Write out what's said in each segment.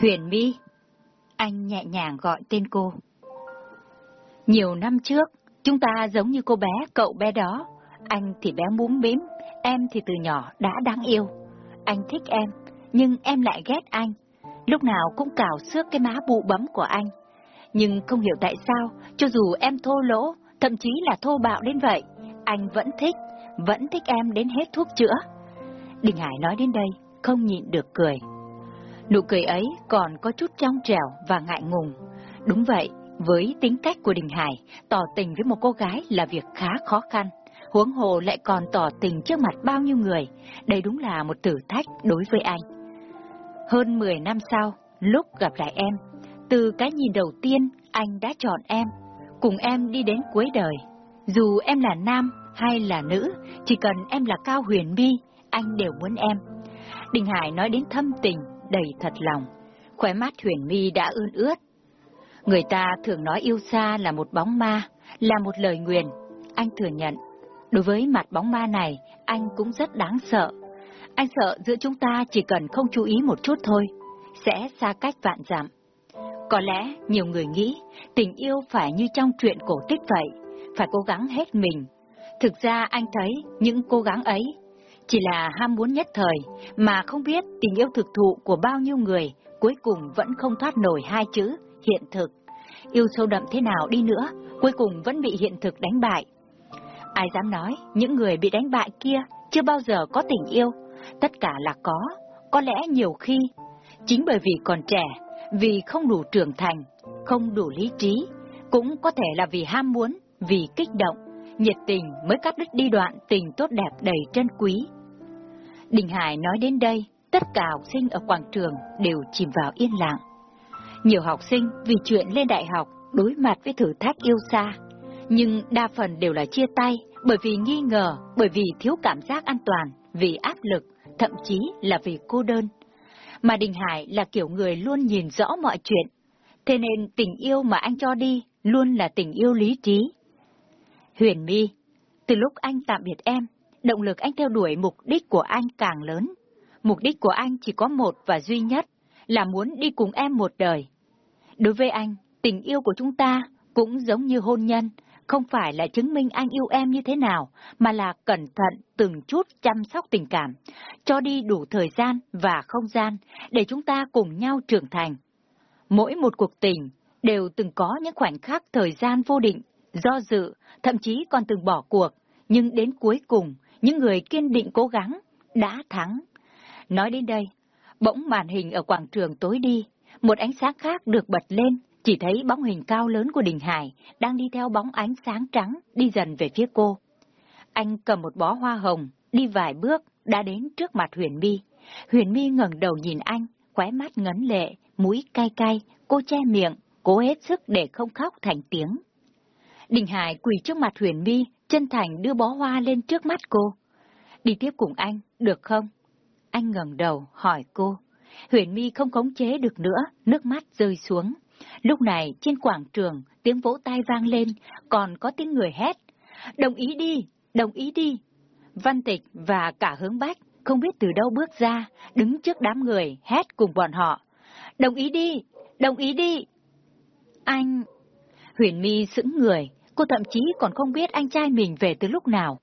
Huyền My. Anh nhẹ nhàng gọi tên cô. Nhiều năm trước, chúng ta giống như cô bé, cậu bé đó. Anh thì bé muốn bím, em thì từ nhỏ đã đáng yêu. Anh thích em, nhưng em lại ghét anh. Lúc nào cũng cào xước cái má bụ bấm của anh. Nhưng không hiểu tại sao, cho dù em thô lỗ, thậm chí là thô bạo đến vậy, anh vẫn thích, vẫn thích em đến hết thuốc chữa. Đình Hải nói đến đây, không nhịn được cười. Nụ cười ấy còn có chút trong trẻo và ngại ngùng. Đúng vậy, với tính cách của Đình Hải, tỏ tình với một cô gái là việc khá khó khăn. Huống hồ lại còn tỏ tình trước mặt bao nhiêu người. Đây đúng là một thử thách đối với anh. Hơn 10 năm sau, lúc gặp lại em, từ cái nhìn đầu tiên anh đã chọn em, cùng em đi đến cuối đời. Dù em là nam hay là nữ, chỉ cần em là Cao Huyền Bi, anh đều muốn em. Đình Hải nói đến thâm tình, đầy thật lòng. Khóe mắt Huyền Mi đã ươn ướt. Người ta thường nói yêu xa là một bóng ma, là một lời nguyền. Anh thừa nhận, đối với mặt bóng ma này, anh cũng rất đáng sợ. Anh sợ giữa chúng ta chỉ cần không chú ý một chút thôi, sẽ xa cách vạn dặm. Có lẽ nhiều người nghĩ tình yêu phải như trong truyện cổ tích vậy, phải cố gắng hết mình. Thực ra anh thấy những cố gắng ấy chỉ là ham muốn nhất thời, mà không biết tình yêu thực thụ của bao nhiêu người cuối cùng vẫn không thoát nổi hai chữ hiện thực. Yêu sâu đậm thế nào đi nữa, cuối cùng vẫn bị hiện thực đánh bại. Ai dám nói, những người bị đánh bại kia chưa bao giờ có tình yêu, tất cả là có, có lẽ nhiều khi, chính bởi vì còn trẻ, vì không đủ trưởng thành, không đủ lý trí, cũng có thể là vì ham muốn, vì kích động, nhiệt tình mới cắt đứt đi đoạn tình tốt đẹp đầy trân quý. Đình Hải nói đến đây, tất cả học sinh ở quảng trường đều chìm vào yên lặng. Nhiều học sinh vì chuyện lên đại học đối mặt với thử thách yêu xa, nhưng đa phần đều là chia tay bởi vì nghi ngờ, bởi vì thiếu cảm giác an toàn, vì áp lực, thậm chí là vì cô đơn. Mà Đình Hải là kiểu người luôn nhìn rõ mọi chuyện, thế nên tình yêu mà anh cho đi luôn là tình yêu lý trí. Huyền My, từ lúc anh tạm biệt em, động lực anh theo đuổi mục đích của anh càng lớn. Mục đích của anh chỉ có một và duy nhất, là muốn đi cùng em một đời. Đối với anh, tình yêu của chúng ta cũng giống như hôn nhân, không phải là chứng minh anh yêu em như thế nào, mà là cẩn thận từng chút chăm sóc tình cảm, cho đi đủ thời gian và không gian để chúng ta cùng nhau trưởng thành. Mỗi một cuộc tình đều từng có những khoảnh khắc thời gian vô định, do dự, thậm chí còn từng bỏ cuộc, nhưng đến cuối cùng những người kiên định cố gắng, đã thắng. Nói đến đây, bỗng màn hình ở quảng trường tối đi, một ánh sáng khác được bật lên, chỉ thấy bóng hình cao lớn của Đình Hải đang đi theo bóng ánh sáng trắng đi dần về phía cô. Anh cầm một bó hoa hồng, đi vài bước, đã đến trước mặt Huyền My. Huyền My ngẩng đầu nhìn anh, khóe mắt ngấn lệ, mũi cay cay, cô che miệng, cố hết sức để không khóc thành tiếng. Đình Hải quỳ trước mặt Huyền Mi, chân thành đưa bó hoa lên trước mắt cô. Đi tiếp cùng anh, được không? Anh ngẩng đầu, hỏi cô. Huyền Mi không khống chế được nữa, nước mắt rơi xuống. Lúc này, trên quảng trường, tiếng vỗ tay vang lên, còn có tiếng người hét. Đồng ý đi, đồng ý đi. Văn Tịch và cả hướng bách không biết từ đâu bước ra, đứng trước đám người, hét cùng bọn họ. Đồng ý đi, đồng ý đi. Anh... Huyền Mi sững người, cô thậm chí còn không biết anh trai mình về từ lúc nào.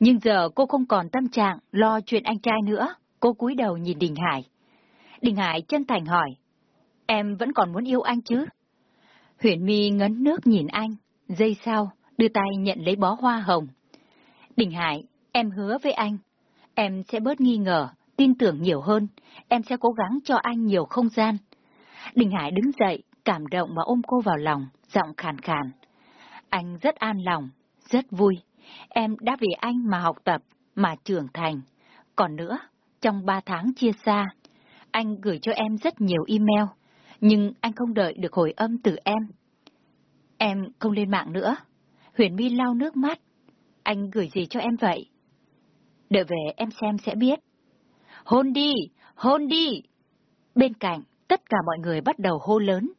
Nhưng giờ cô không còn tâm trạng lo chuyện anh trai nữa, cô cúi đầu nhìn Đình Hải. Đình Hải chân thành hỏi, em vẫn còn muốn yêu anh chứ? Huyền My ngấn nước nhìn anh, giây sau, đưa tay nhận lấy bó hoa hồng. Đình Hải, em hứa với anh, em sẽ bớt nghi ngờ, tin tưởng nhiều hơn, em sẽ cố gắng cho anh nhiều không gian. Đình Hải đứng dậy, cảm động mà ôm cô vào lòng, giọng khàn khàn. Anh rất an lòng, rất vui. Em đã vì anh mà học tập, mà trưởng thành. Còn nữa, trong ba tháng chia xa, anh gửi cho em rất nhiều email, nhưng anh không đợi được hồi âm từ em. Em không lên mạng nữa. Huyền My lau nước mắt. Anh gửi gì cho em vậy? Đợi về em xem sẽ biết. Hôn đi! Hôn đi! Bên cạnh, tất cả mọi người bắt đầu hô lớn.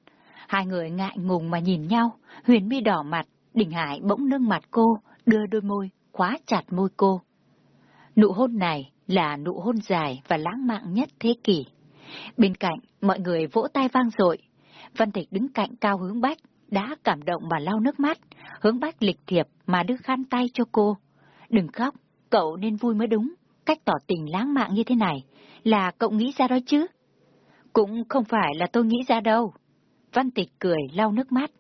Hai người ngại ngùng mà nhìn nhau, Huyền My đỏ mặt, Đình Hải bỗng nâng mặt cô, đưa đôi môi, khóa chặt môi cô. Nụ hôn này là nụ hôn dài và lãng mạn nhất thế kỷ. Bên cạnh, mọi người vỗ tay vang dội. Văn Tịch đứng cạnh Cao Hướng Bách, đã cảm động mà lau nước mắt. Hướng Bách lịch thiệp mà đưa khăn tay cho cô. Đừng khóc, cậu nên vui mới đúng. Cách tỏ tình lãng mạn như thế này, là cậu nghĩ ra đó chứ? Cũng không phải là tôi nghĩ ra đâu. Văn Tịch cười lau nước mắt.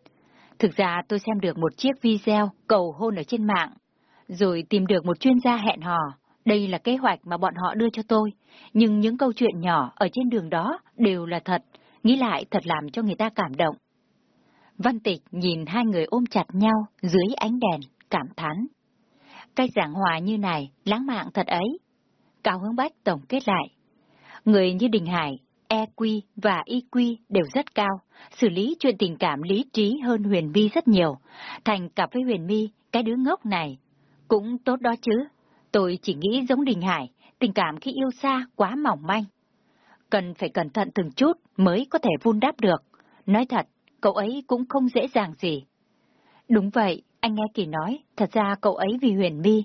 Thực ra tôi xem được một chiếc video cầu hôn ở trên mạng, rồi tìm được một chuyên gia hẹn hò. Đây là kế hoạch mà bọn họ đưa cho tôi, nhưng những câu chuyện nhỏ ở trên đường đó đều là thật, nghĩ lại thật làm cho người ta cảm động. Văn Tịch nhìn hai người ôm chặt nhau dưới ánh đèn, cảm thán. Cái giảng hòa như này, lãng mạn thật ấy. Cao Hướng Bách tổng kết lại. Người như Đình Hải, EQ và IQ đều rất cao, xử lý chuyện tình cảm lý trí hơn Huyền Vi rất nhiều. Thành cặp với Huyền Mi, cái đứa ngốc này, cũng tốt đó chứ. Tôi chỉ nghĩ giống Đình Hải, tình cảm khi yêu xa quá mỏng manh. Cần phải cẩn thận từng chút mới có thể vun đắp được. Nói thật, cậu ấy cũng không dễ dàng gì. Đúng vậy, anh nghe Kỳ nói, thật ra cậu ấy vì Huyền Mi,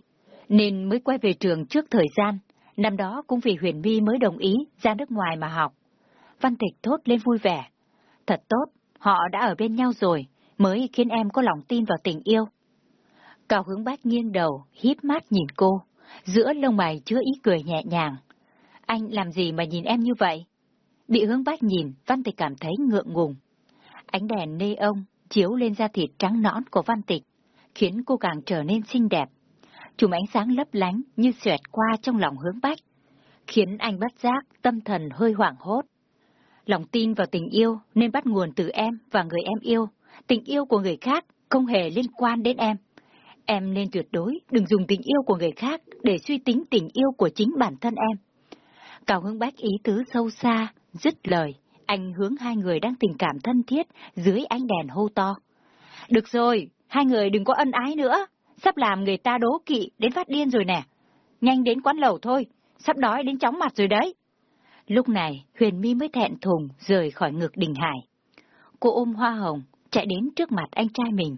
nên mới quay về trường trước thời gian. Năm đó cũng vì Huyền Vi mới đồng ý ra nước ngoài mà học. Văn Tịch thốt lên vui vẻ. Thật tốt, họ đã ở bên nhau rồi, mới khiến em có lòng tin vào tình yêu. Cao hướng bách nghiêng đầu, híp mắt nhìn cô, giữa lông mày chứa ý cười nhẹ nhàng. Anh làm gì mà nhìn em như vậy? Bị hướng bách nhìn, Văn Tịch cảm thấy ngượng ngùng. Ánh đèn nê ông chiếu lên da thịt trắng nõn của Văn Tịch, khiến cô càng trở nên xinh đẹp. Chùm ánh sáng lấp lánh như xẹt qua trong lòng hướng bách, khiến anh bất giác tâm thần hơi hoảng hốt. Lòng tin vào tình yêu nên bắt nguồn từ em và người em yêu. Tình yêu của người khác không hề liên quan đến em. Em nên tuyệt đối đừng dùng tình yêu của người khác để suy tính tình yêu của chính bản thân em. Cao hướng bách ý tứ sâu xa, dứt lời, anh hướng hai người đang tình cảm thân thiết dưới ánh đèn hô to. Được rồi, hai người đừng có ân ái nữa, sắp làm người ta đố kỵ đến phát điên rồi nè. Nhanh đến quán lẩu thôi, sắp đói đến chóng mặt rồi đấy. Lúc này, Huyền Mi mới thẹn thùng rời khỏi ngực Đình Hải. Cô ôm hoa hồng, chạy đến trước mặt anh trai mình.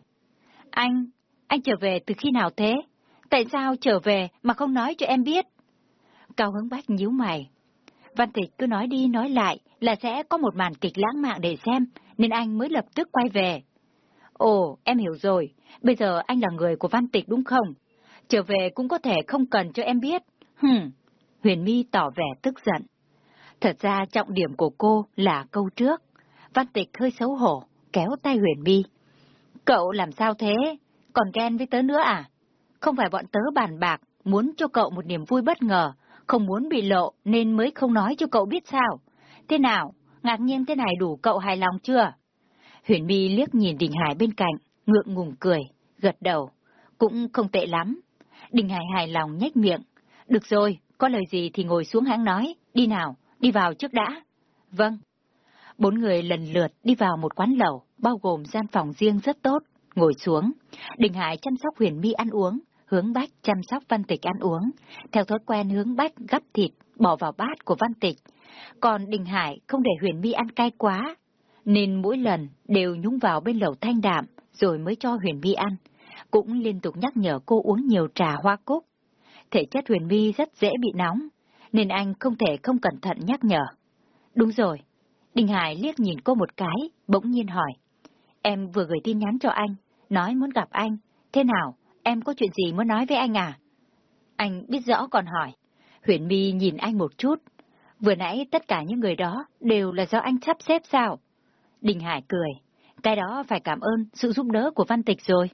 Anh, anh trở về từ khi nào thế? Tại sao trở về mà không nói cho em biết? Cao hứng bách nhíu mày. Văn tịch cứ nói đi nói lại là sẽ có một màn kịch lãng mạn để xem, nên anh mới lập tức quay về. Ồ, em hiểu rồi, bây giờ anh là người của văn tịch đúng không? Trở về cũng có thể không cần cho em biết. Hừm, Huyền Mi tỏ vẻ tức giận. Thật ra trọng điểm của cô là câu trước. Văn tịch hơi xấu hổ, kéo tay Huyền My. Cậu làm sao thế? Còn ghen với tớ nữa à? Không phải bọn tớ bàn bạc, muốn cho cậu một niềm vui bất ngờ, không muốn bị lộ nên mới không nói cho cậu biết sao. Thế nào? Ngạc nhiên thế này đủ cậu hài lòng chưa? Huyền My liếc nhìn Đình Hải bên cạnh, ngượng ngùng cười, gật đầu. Cũng không tệ lắm. Đình Hải hài lòng nhếch miệng. Được rồi, có lời gì thì ngồi xuống hãng nói, đi nào, đi vào trước đã. Vâng. Bốn người lần lượt đi vào một quán lẩu, bao gồm gian phòng riêng rất tốt, ngồi xuống. Đình Hải chăm sóc Huyền My ăn uống, hướng Bách chăm sóc Văn Tịch ăn uống. Theo thói quen hướng Bách gắp thịt, bỏ vào bát của Văn Tịch. Còn Đình Hải không để Huyền My ăn cay quá, nên mỗi lần đều nhúng vào bên lẩu thanh đạm, rồi mới cho Huyền My ăn. Cũng liên tục nhắc nhở cô uống nhiều trà hoa cúc. Thể chất Huyền My rất dễ bị nóng, nên anh không thể không cẩn thận nhắc nhở. Đúng rồi. Đình Hải liếc nhìn cô một cái, bỗng nhiên hỏi. Em vừa gửi tin nhắn cho anh, nói muốn gặp anh. Thế nào, em có chuyện gì muốn nói với anh à? Anh biết rõ còn hỏi. Huyền My nhìn anh một chút. Vừa nãy tất cả những người đó đều là do anh sắp xếp sao? Đình Hải cười. Cái đó phải cảm ơn sự giúp đỡ của Văn Tịch rồi.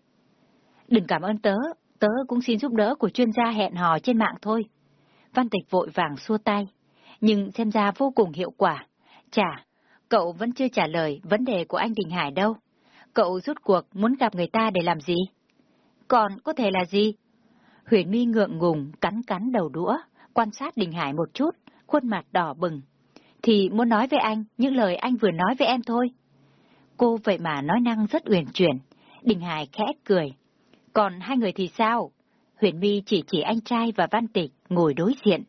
Đừng cảm ơn tớ, tớ cũng xin giúp đỡ của chuyên gia hẹn hò trên mạng thôi. Văn Tịch vội vàng xua tay, nhưng xem ra vô cùng hiệu quả. Chà, cậu vẫn chưa trả lời vấn đề của anh Đình Hải đâu. Cậu rút cuộc muốn gặp người ta để làm gì? Còn có thể là gì? Huyền My ngượng ngùng, cắn cắn đầu đũa, quan sát Đình Hải một chút, khuôn mặt đỏ bừng. Thì muốn nói với anh những lời anh vừa nói với em thôi. Cô vậy mà nói năng rất uyển chuyển. Đình Hải khẽ cười. Còn hai người thì sao? Huyền My chỉ chỉ anh trai và Văn Tịch ngồi đối diện.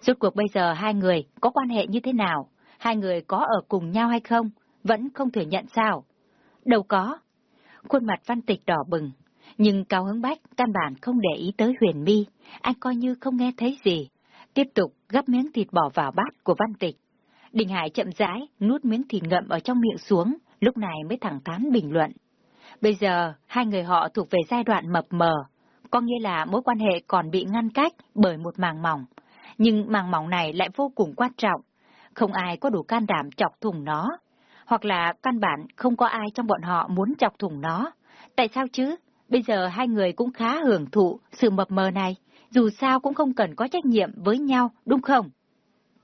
Rốt cuộc bây giờ hai người có quan hệ như thế nào? Hai người có ở cùng nhau hay không? Vẫn không thừa nhận sao? Đâu có. Khuôn mặt Văn Tịch đỏ bừng, nhưng Cao Hứng Bách căn bản không để ý tới Huyền My, anh coi như không nghe thấy gì. Tiếp tục gắp miếng thịt bỏ vào bát của Văn Tịch. Đình Hải chậm rãi, nuốt miếng thịt ngậm ở trong miệng xuống, lúc này mới thẳng thắn bình luận. Bây giờ, hai người họ thuộc về giai đoạn mập mờ, có nghĩa là mối quan hệ còn bị ngăn cách bởi một màng mỏng. Nhưng màng mỏng này lại vô cùng quan trọng, không ai có đủ can đảm chọc thủng nó, hoặc là căn bản không có ai trong bọn họ muốn chọc thủng nó. Tại sao chứ? Bây giờ hai người cũng khá hưởng thụ sự mập mờ này, dù sao cũng không cần có trách nhiệm với nhau, đúng không?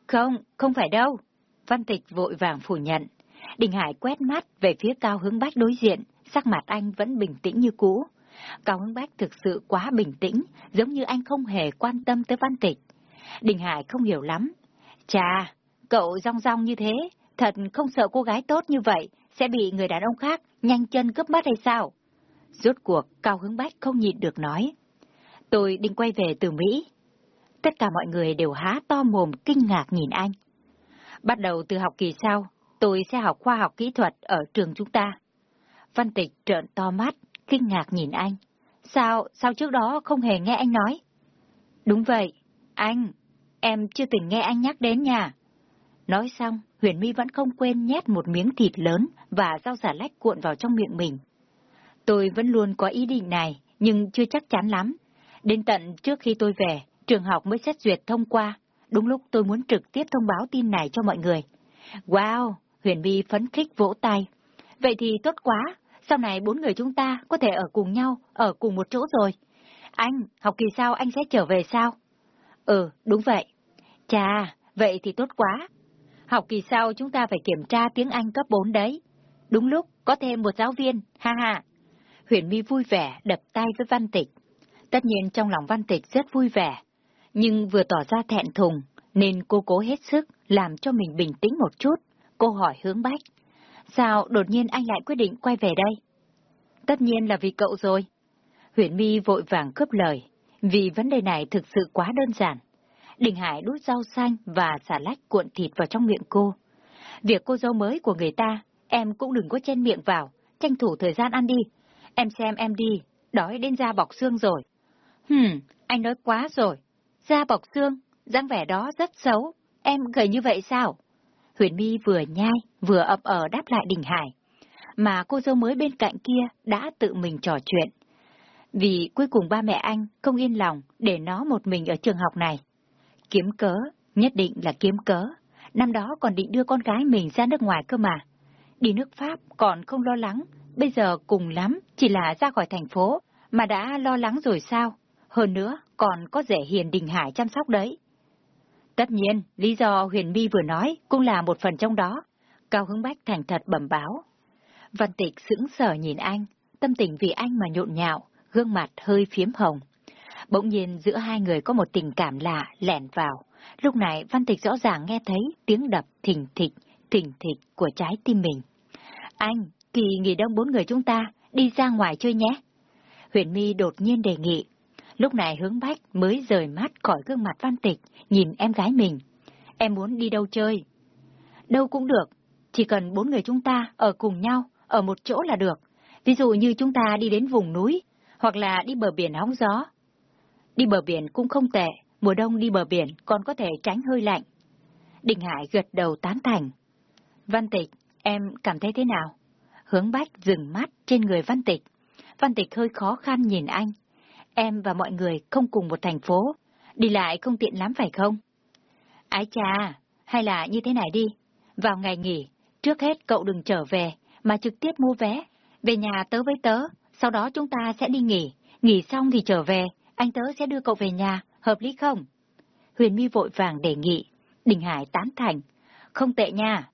Không, không phải đâu. Văn Tịch vội vàng phủ nhận. Đình Hải quét mắt về phía Cao Hướng Bách đối diện, sắc mặt anh vẫn bình tĩnh như cũ. Cao Hưng Bách thực sự quá bình tĩnh, giống như anh không hề quan tâm tới Văn Tịch. Đình Hải không hiểu lắm. Chà, cậu rong rong như thế, thật không sợ cô gái tốt như vậy sẽ bị người đàn ông khác nhanh chân cướp mất hay sao? Rốt cuộc, Cao Hưng Bách không nhịn được nói. Tôi định quay về từ Mỹ. Tất cả mọi người đều há to mồm kinh ngạc nhìn anh. Bắt đầu từ học kỳ sau, tôi sẽ học khoa học kỹ thuật ở trường chúng ta. Văn Tịch trợn to mắt, kinh ngạc nhìn anh. Sao, sao trước đó không hề nghe anh nói? Đúng vậy, anh, em chưa từng nghe anh nhắc đến nhà. Nói xong, Huyền My vẫn không quên nhét một miếng thịt lớn và rau xà lách cuộn vào trong miệng mình. Tôi vẫn luôn có ý định này, nhưng chưa chắc chắn lắm. Đến tận trước khi tôi về, trường học mới xét duyệt thông qua. Đúng lúc tôi muốn trực tiếp thông báo tin này cho mọi người. Wow, Huyền My phấn khích vỗ tay. Vậy thì tốt quá, sau này bốn người chúng ta có thể ở cùng nhau, ở cùng một chỗ rồi. Anh, học kỳ sau anh sẽ trở về sao? Ừ, đúng vậy. Chà, vậy thì tốt quá. Học kỳ sau chúng ta phải kiểm tra tiếng Anh cấp 4 đấy. Đúng lúc, có thêm một giáo viên, ha ha. Huyền My vui vẻ đập tay với Văn Tịch. Tất nhiên trong lòng Văn Tịch rất vui vẻ, nhưng vừa tỏ ra thẹn thùng, nên cô cố hết sức làm cho mình bình tĩnh một chút. Cô hỏi hướng bách. Sao đột nhiên anh lại quyết định quay về đây? Tất nhiên là vì cậu rồi. Huyền My vội vàng cướp lời, vì vấn đề này thực sự quá đơn giản. Đình Hải đút rau xanh và xà lách cuộn thịt vào trong miệng cô. Việc cô dâu mới của người ta, em cũng đừng có chen miệng vào, tranh thủ thời gian ăn đi. Em xem em đi, đói đến da bọc xương rồi. Hừm, anh nói quá rồi. Da bọc xương, dáng vẻ đó rất xấu. Em gầy như vậy sao? Huyền My vừa nhai, vừa ập ở đáp lại Đình Hải. Mà cô dâu mới bên cạnh kia đã tự mình trò chuyện. Vì cuối cùng ba mẹ anh không yên lòng để nó một mình ở trường học này. Kiếm cớ, nhất định là kiếm cớ. Năm đó còn định đưa con gái mình ra nước ngoài cơ mà. Đi nước Pháp còn không lo lắng, bây giờ cùng lắm chỉ là ra khỏi thành phố, mà đã lo lắng rồi sao? Hơn nữa, còn có rẻ Hiền Đình Hải chăm sóc đấy. Tất nhiên, lý do Huyền My vừa nói cũng là một phần trong đó. Cao hướng Bách thành thật bẩm báo. Văn Tịch sững sờ nhìn anh, tâm tình vì anh mà nhộn nhạo, gương mặt hơi phiếm hồng. Bỗng nhiên giữa hai người có một tình cảm lạ lẻn vào. Lúc này Văn Tịch rõ ràng nghe thấy tiếng đập thình thịch, thình thịch của trái tim mình. Anh, kỳ nghỉ đông bốn người chúng ta, đi ra ngoài chơi nhé. Huyền My đột nhiên đề nghị. Lúc này hướng bách mới rời mắt khỏi gương mặt Văn Tịch, nhìn em gái mình. Em muốn đi đâu chơi? Đâu cũng được, chỉ cần bốn người chúng ta ở cùng nhau, ở một chỗ là được. Ví dụ như chúng ta đi đến vùng núi, hoặc là đi bờ biển hóng gió, Đi bờ biển cũng không tệ, mùa đông đi bờ biển còn có thể tránh hơi lạnh. Đình Hải gật đầu tán thành. Văn Tịch, em cảm thấy thế nào? Hướng Bách dừng mắt trên người Văn Tịch. Văn Tịch hơi khó khăn nhìn anh. Em và mọi người không cùng một thành phố, đi lại không tiện lắm phải không? Ái cha, hay là như thế này đi. Vào ngày nghỉ, trước hết cậu đừng trở về, mà trực tiếp mua vé. Về nhà tớ với tớ, sau đó chúng ta sẽ đi nghỉ. Nghỉ xong thì trở về, anh tớ sẽ đưa cậu về nhà, hợp lý không? Huyền My vội vàng đề nghị. Đình Hải tán thành. Không tệ nha.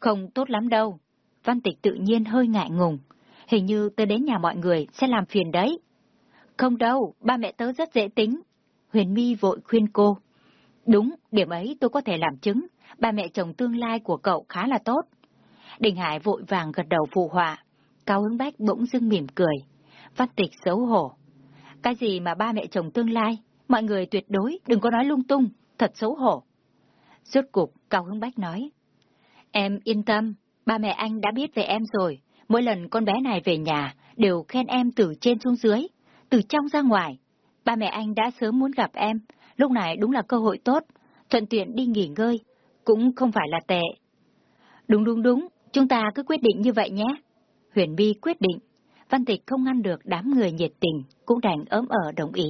Không tốt lắm đâu. Văn Tịch tự nhiên hơi ngại ngùng. Hình như tớ đến nhà mọi người sẽ làm phiền đấy. Không đâu, ba mẹ tớ rất dễ tính. Huyền My vội khuyên cô. Đúng, điểm ấy tôi có thể làm chứng. Ba mẹ chồng tương lai của cậu khá là tốt. Đình Hải vội vàng gật đầu phụ họa. Cao ứng bách bỗng dưng mỉm cười. Văn Tịch xấu hổ. Cái gì mà ba mẹ chồng tương lai, mọi người tuyệt đối đừng có nói lung tung, thật xấu hổ. Rốt cục, Cao Hưng Bách nói. Em yên tâm, ba mẹ anh đã biết về em rồi. Mỗi lần con bé này về nhà, đều khen em từ trên xuống dưới, từ trong ra ngoài. Ba mẹ anh đã sớm muốn gặp em, lúc này đúng là cơ hội tốt, thuận tiện đi nghỉ ngơi cũng không phải là tệ. Đúng đúng đúng, chúng ta cứ quyết định như vậy nhé. Huyền Bi quyết định. Văn Tịch không ngăn được đám người nhiệt tình, cũng đành ấm ở đồng ý.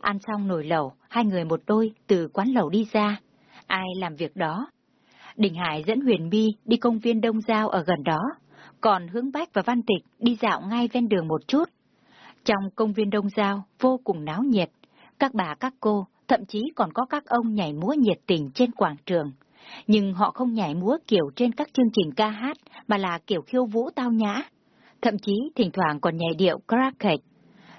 Ăn xong nồi lẩu, hai người một đôi từ quán lẩu đi ra. Ai làm việc đó? Đình Hải dẫn Huyền Bi đi công viên Đông Giao ở gần đó, còn Hướng Bách và Văn Tịch đi dạo ngay ven đường một chút. Trong công viên Đông Giao vô cùng náo nhiệt, các bà các cô, thậm chí còn có các ông nhảy múa nhiệt tình trên quảng trường. Nhưng họ không nhảy múa kiểu trên các chương trình ca hát, mà là kiểu khiêu vũ tao nhã. Thậm chí thỉnh thoảng còn nhảy điệu cracket.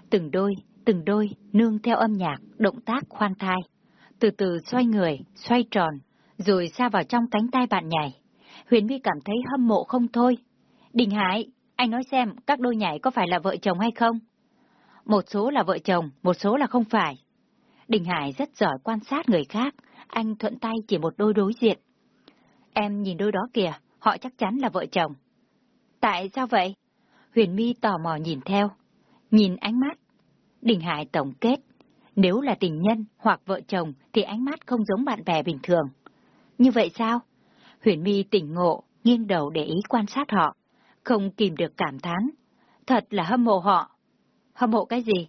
Từng đôi, từng đôi, nương theo âm nhạc, động tác khoan thai. Từ từ xoay người, xoay tròn, rồi xa vào trong cánh tay bạn nhảy. Huyền My cảm thấy hâm mộ không thôi. Đình Hải, anh nói xem các đôi nhảy có phải là vợ chồng hay không? Một số là vợ chồng, một số là không phải. Đình Hải rất giỏi quan sát người khác, anh thuận tay chỉ một đôi đối diện. Em nhìn đôi đó kìa, họ chắc chắn là vợ chồng. Tại sao vậy? Huyền My tò mò nhìn theo. Nhìn ánh mắt. Đình Hải tổng kết. Nếu là tình nhân hoặc vợ chồng thì ánh mắt không giống bạn bè bình thường. Như vậy sao? Huyền My tỉnh ngộ, nghiêng đầu để ý quan sát họ. Không kìm được cảm thán. Thật là hâm mộ họ. Hâm mộ cái gì?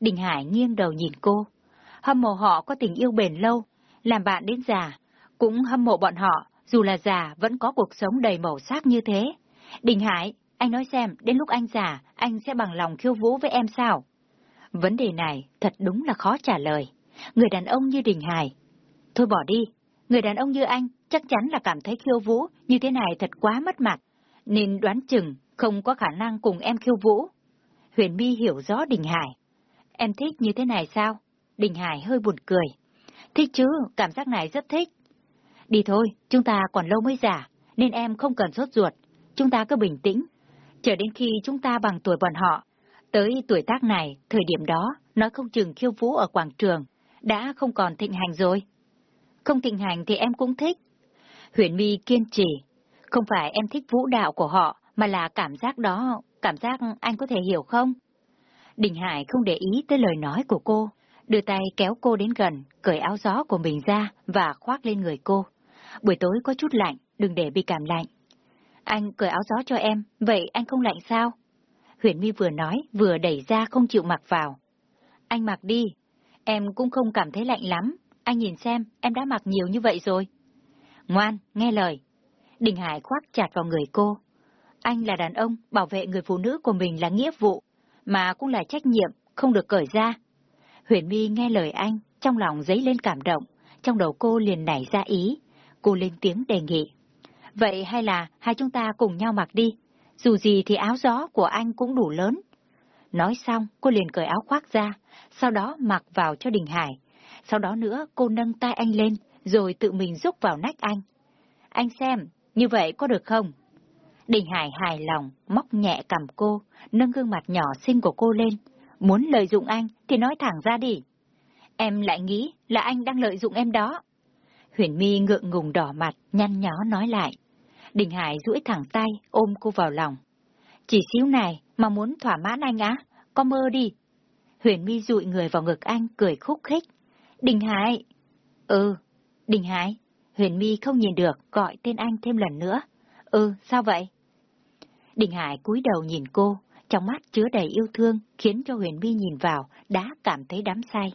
Đình Hải nghiêng đầu nhìn cô. Hâm mộ họ có tình yêu bền lâu, làm bạn đến già. Cũng hâm mộ bọn họ, dù là già vẫn có cuộc sống đầy màu sắc như thế. Đình Hải, anh nói xem, đến lúc anh già, anh sẽ bằng lòng khiêu vũ với em sao? Vấn đề này thật đúng là khó trả lời. Người đàn ông như Đình Hải. Thôi bỏ đi, người đàn ông như anh chắc chắn là cảm thấy khiêu vũ như thế này thật quá mất mặt, nên đoán chừng không có khả năng cùng em khiêu vũ. Huyền My hiểu rõ Đình Hải. Em thích như thế này sao? Đình Hải hơi buồn cười. Thích chứ, cảm giác này rất thích. Đi thôi, chúng ta còn lâu mới già, nên em không cần sốt ruột. Chúng ta cứ bình tĩnh. Chờ đến khi chúng ta bằng tuổi bọn họ, tới tuổi tác này, thời điểm đó, nói không chừng khiêu vũ ở quảng trường, đã không còn thịnh hành rồi. Không thịnh hành thì em cũng thích. Huyền My kiên trì. Không phải em thích vũ đạo của họ, mà là cảm giác đó, cảm giác anh có thể hiểu không? Đình Hải không để ý tới lời nói của cô, đưa tay kéo cô đến gần, cởi áo gió của mình ra và khoác lên người cô. Buổi tối có chút lạnh, đừng để bị cảm lạnh. Anh cởi áo gió cho em, vậy anh không lạnh sao? Huyền My vừa nói, vừa đẩy ra không chịu mặc vào. Anh mặc đi, em cũng không cảm thấy lạnh lắm, anh nhìn xem, em đã mặc nhiều như vậy rồi. Ngoan, nghe lời. Đình Hải khoác chặt vào người cô. Anh là đàn ông, bảo vệ người phụ nữ của mình là nghĩa vụ, mà cũng là trách nhiệm, không được cởi ra. Huyền My nghe lời anh, trong lòng dấy lên cảm động, trong đầu cô liền nảy ra ý. Cô lên tiếng đề nghị. Vậy hay là hai chúng ta cùng nhau mặc đi, dù gì thì áo gió của anh cũng đủ lớn. Nói xong, cô liền cởi áo khoác ra, sau đó mặc vào cho Đình Hải. Sau đó nữa, cô nâng tay anh lên, rồi tự mình rúc vào nách anh. Anh xem, như vậy có được không? Đình Hải hài lòng, móc nhẹ cầm cô, nâng gương mặt nhỏ xinh của cô lên. Muốn lợi dụng anh thì nói thẳng ra đi. Em lại nghĩ là anh đang lợi dụng em đó. Huyền My ngượng ngùng đỏ mặt, nhăn nhó nói lại. Đình Hải duỗi thẳng tay, ôm cô vào lòng. Chỉ xíu này mà muốn thỏa mãn anh á, có mơ đi. Huyền My dụi người vào ngực anh, cười khúc khích. Đình Hải! Ừ, Đình Hải. Huyền My không nhìn được, gọi tên anh thêm lần nữa. Ừ, sao vậy? Đình Hải cúi đầu nhìn cô, trong mắt chứa đầy yêu thương, khiến cho Huyền My nhìn vào, đã cảm thấy đắm say.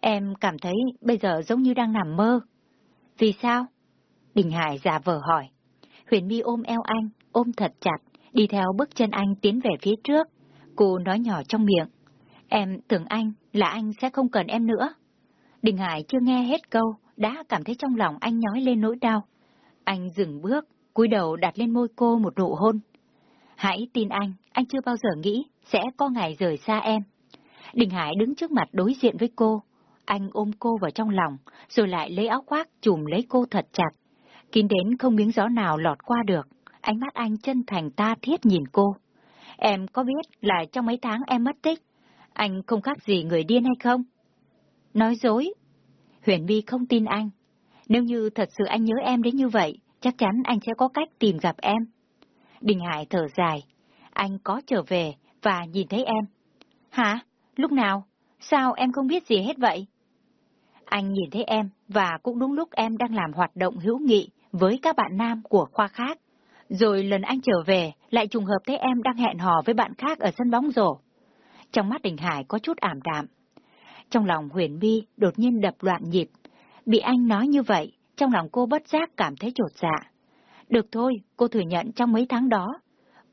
Em cảm thấy bây giờ giống như đang nằm mơ. Vì sao? Đình Hải giả vờ hỏi. Huyền My ôm eo anh, ôm thật chặt, đi theo bước chân anh tiến về phía trước. Cô nói nhỏ trong miệng. Em tưởng anh là anh sẽ không cần em nữa. Đình Hải chưa nghe hết câu, đã cảm thấy trong lòng anh nhói lên nỗi đau. Anh dừng bước, cúi đầu đặt lên môi cô một nụ hôn. Hãy tin anh, anh chưa bao giờ nghĩ sẽ có ngày rời xa em. Đình Hải đứng trước mặt đối diện với cô. Anh ôm cô vào trong lòng, rồi lại lấy áo khoác chùm lấy cô thật chặt. Kín đến không miếng gió nào lọt qua được. Ánh mắt anh chân thành ta thiết nhìn cô. Em có biết là trong mấy tháng em mất tích, anh không khác gì người điên hay không? Nói dối. Huyền My không tin anh. Nếu như thật sự anh nhớ em đến như vậy, chắc chắn anh sẽ có cách tìm gặp em. Đình Hải thở dài. Anh có trở về và nhìn thấy em. Hả? Lúc nào? Sao em không biết gì hết vậy? Anh nhìn thấy em và cũng đúng lúc em đang làm hoạt động hữu nghị với các bạn nam của khoa khác. Rồi lần anh trở về, lại trùng hợp thấy em đang hẹn hò với bạn khác ở sân bóng rổ. Trong mắt Đình Hải có chút ảm đạm. Trong lòng Huyền My đột nhiên đập loạn nhịp. Bị anh nói như vậy, trong lòng cô bất giác cảm thấy trột dạ. Được thôi, cô thừa nhận trong mấy tháng đó,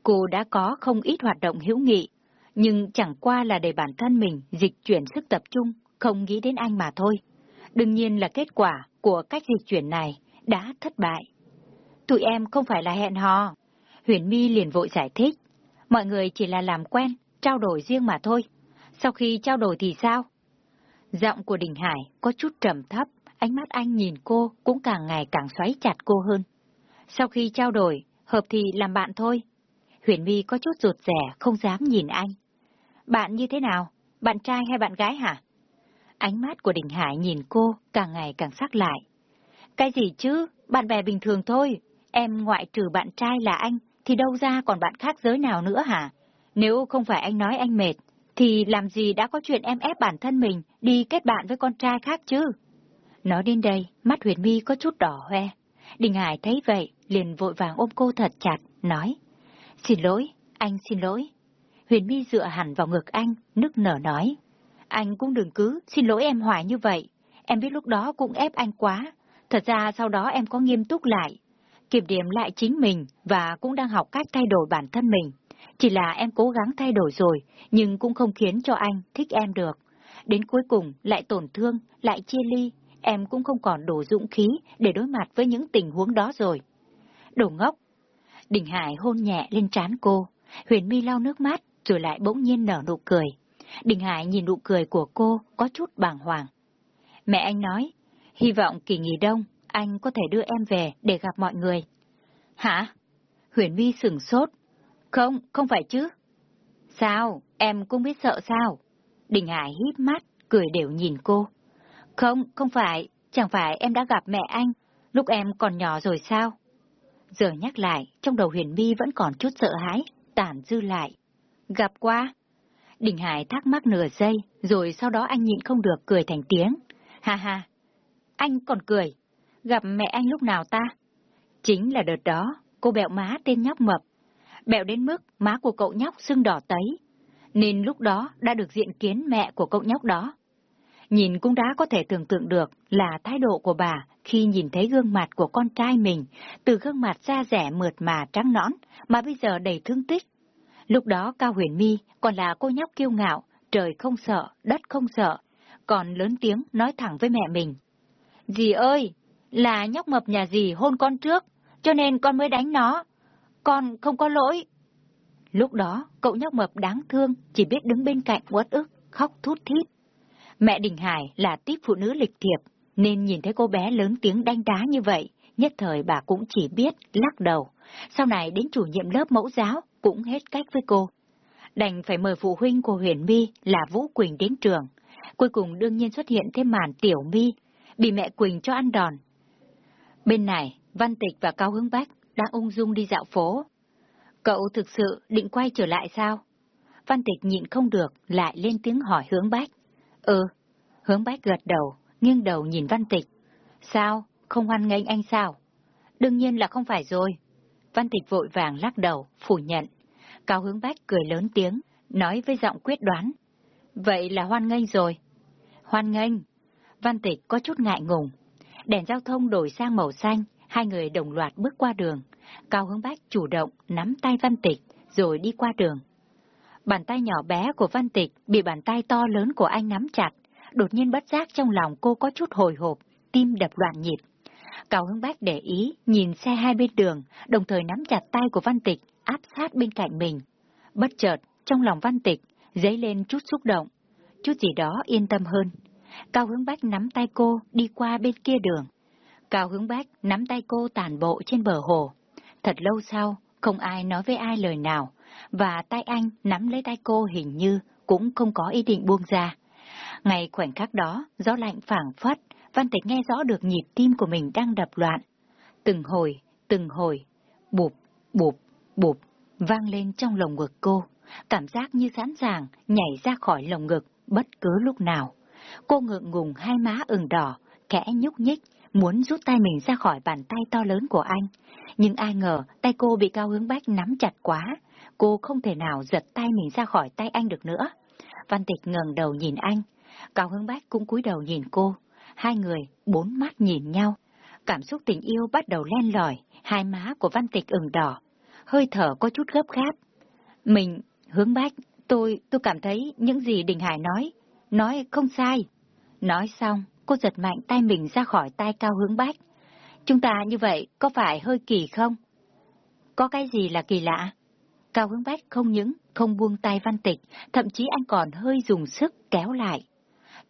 cô đã có không ít hoạt động hữu nghị, nhưng chẳng qua là để bản thân mình dịch chuyển sức tập trung, không nghĩ đến anh mà thôi. Đương nhiên là kết quả của cách dịch chuyển này đã thất bại. Tụi em không phải là hẹn hò. Huyền My liền vội giải thích. Mọi người chỉ là làm quen, trao đổi riêng mà thôi. Sau khi trao đổi thì sao? Giọng của Đình Hải có chút trầm thấp, ánh mắt anh nhìn cô cũng càng ngày càng xoáy chặt cô hơn. Sau khi trao đổi, hợp thì làm bạn thôi. Huyền My có chút rụt rẻ, không dám nhìn anh. Bạn như thế nào? Bạn trai hay bạn gái hả? Ánh mắt của Đình Hải nhìn cô càng ngày càng sắc lại. Cái gì chứ? Bạn bè bình thường thôi. Em ngoại trừ bạn trai là anh, thì đâu ra còn bạn khác giới nào nữa hả? Nếu không phải anh nói anh mệt, thì làm gì đã có chuyện em ép bản thân mình đi kết bạn với con trai khác chứ? Nói đến đây, mắt Huyền My có chút đỏ hoe. Đình Hải thấy vậy, liền vội vàng ôm cô thật chặt, nói. Xin lỗi, anh xin lỗi. Huyền My dựa hẳn vào ngực anh, nức nở nói. Anh cũng đừng cứ xin lỗi em hoài như vậy. Em biết lúc đó cũng ép anh quá. Thật ra sau đó em có nghiêm túc lại. Kiểm điểm lại chính mình và cũng đang học cách thay đổi bản thân mình. Chỉ là em cố gắng thay đổi rồi, nhưng cũng không khiến cho anh thích em được. Đến cuối cùng lại tổn thương, lại chia ly, em cũng không còn đủ dũng khí để đối mặt với những tình huống đó rồi. Đồ ngốc! Đình Hải hôn nhẹ lên trán cô, Huyền Mi lau nước mắt, rồi lại bỗng nhiên nở nụ cười. Đình Hải nhìn nụ cười của cô có chút bàng hoàng. Mẹ anh nói, hy vọng kỳ nghỉ đông, anh có thể đưa em về để gặp mọi người. Hả? Huyền Vi sửng sốt. Không, không phải chứ. Sao? Em cũng biết sợ sao? Đình Hải híp mắt, cười đều nhìn cô. Không, không phải, chẳng phải em đã gặp mẹ anh, lúc em còn nhỏ rồi sao? Giờ nhắc lại, trong đầu Huyền mi vẫn còn chút sợ hãi, tản dư lại. Gặp qua? Đình Hải thắc mắc nửa giây, rồi sau đó anh nhịn không được cười thành tiếng. Ha ha, anh còn cười. Gặp mẹ anh lúc nào ta? Chính là đợt đó, cô bẹo má tên nhóc mập. Bẹo đến mức má của cậu nhóc sưng đỏ tấy. Nên lúc đó đã được diện kiến mẹ của cậu nhóc đó. Nhìn cũng đã có thể tưởng tượng được là thái độ của bà khi nhìn thấy gương mặt của con trai mình, từ gương mặt da rẻ mượt mà trắng nõn, mà bây giờ đầy thương tích. Lúc đó Cao Huyền My còn là cô nhóc kiêu ngạo, trời không sợ, đất không sợ, còn lớn tiếng nói thẳng với mẹ mình. Dì ơi, là nhóc mập nhà dì hôn con trước, cho nên con mới đánh nó. Con không có lỗi. Lúc đó, cậu nhóc mập đáng thương, chỉ biết đứng bên cạnh uất ức, khóc thút thít. Mẹ Đình Hải là tiếp phụ nữ lịch thiệp, nên nhìn thấy cô bé lớn tiếng đánh đá như vậy, nhất thời bà cũng chỉ biết lắc đầu. Sau này đến chủ nhiệm lớp mẫu giáo cũng hết cách với cô. Đành phải mời phụ huynh của Huyền My là Vũ Quỳnh đến trường. Cuối cùng đương nhiên xuất hiện thêm màn Tiểu My, bị mẹ Quỳnh cho ăn đòn. Bên này, Văn Tịch và Cao Hướng Bách đang ung dung đi dạo phố. Cậu thực sự định quay trở lại sao? Văn Tịch nhịn không được, lại lên tiếng hỏi Hướng Bách. Ừ, Hướng Bách gật đầu, nghiêng đầu nhìn Văn Tịch. Sao, không hoan nghênh anh sao? Đương nhiên là không phải rồi. Văn Tịch vội vàng lắc đầu, phủ nhận. Cao Hướng Bách cười lớn tiếng, nói với giọng quyết đoán. Vậy là hoan nghênh rồi. Hoan nghênh. Văn Tịch có chút ngại ngùng. Đèn giao thông đổi sang màu xanh, hai người đồng loạt bước qua đường. Cao Hướng Bách chủ động nắm tay Văn Tịch, rồi đi qua đường. Bàn tay nhỏ bé của Văn Tịch bị bàn tay to lớn của anh nắm chặt. Đột nhiên bất giác trong lòng cô có chút hồi hộp, tim đập loạn nhịp. Cao Hướng Bách để ý, nhìn xe hai bên đường, đồng thời nắm chặt tay của Văn Tịch, áp sát bên cạnh mình. Bất chợt, trong lòng Văn Tịch, dấy lên chút xúc động, chút gì đó yên tâm hơn. Cao Hướng Bách nắm tay cô đi qua bên kia đường. Cao Hướng Bách nắm tay cô tàn bộ trên bờ hồ. Thật lâu sau, không ai nói với ai lời nào, và tay anh nắm lấy tay cô hình như cũng không có ý định buông ra. Ngày khoảnh khắc đó, gió lạnh phảng phất, Văn Tịch nghe rõ được nhịp tim của mình đang đập loạn. Từng hồi, từng hồi, bụp, bụp, bụp, vang lên trong lồng ngực cô, cảm giác như sẵn sàng nhảy ra khỏi lồng ngực bất cứ lúc nào. Cô ngượng ngùng hai má ửng đỏ, khẽ nhúc nhích, muốn rút tay mình ra khỏi bàn tay to lớn của anh. Nhưng ai ngờ tay cô bị Cao Hướng Bách nắm chặt quá, cô không thể nào giật tay mình ra khỏi tay anh được nữa. Văn Tịch ngẩng đầu nhìn anh, Cao Hướng Bách cũng cúi đầu nhìn cô, hai người bốn mắt nhìn nhau. Cảm xúc tình yêu bắt đầu len lỏi, hai má của Văn Tịch ửng đỏ, hơi thở có chút gấp gáp. Mình, Hướng Bách, tôi, tôi cảm thấy những gì Đình Hải nói, nói không sai. Nói xong, cô giật mạnh tay mình ra khỏi tay Cao Hướng Bách. Chúng ta như vậy có phải hơi kỳ không? Có cái gì là kỳ lạ? Cao Hướng Bách không những không buông tay Văn Tịch, thậm chí anh còn hơi dùng sức kéo lại.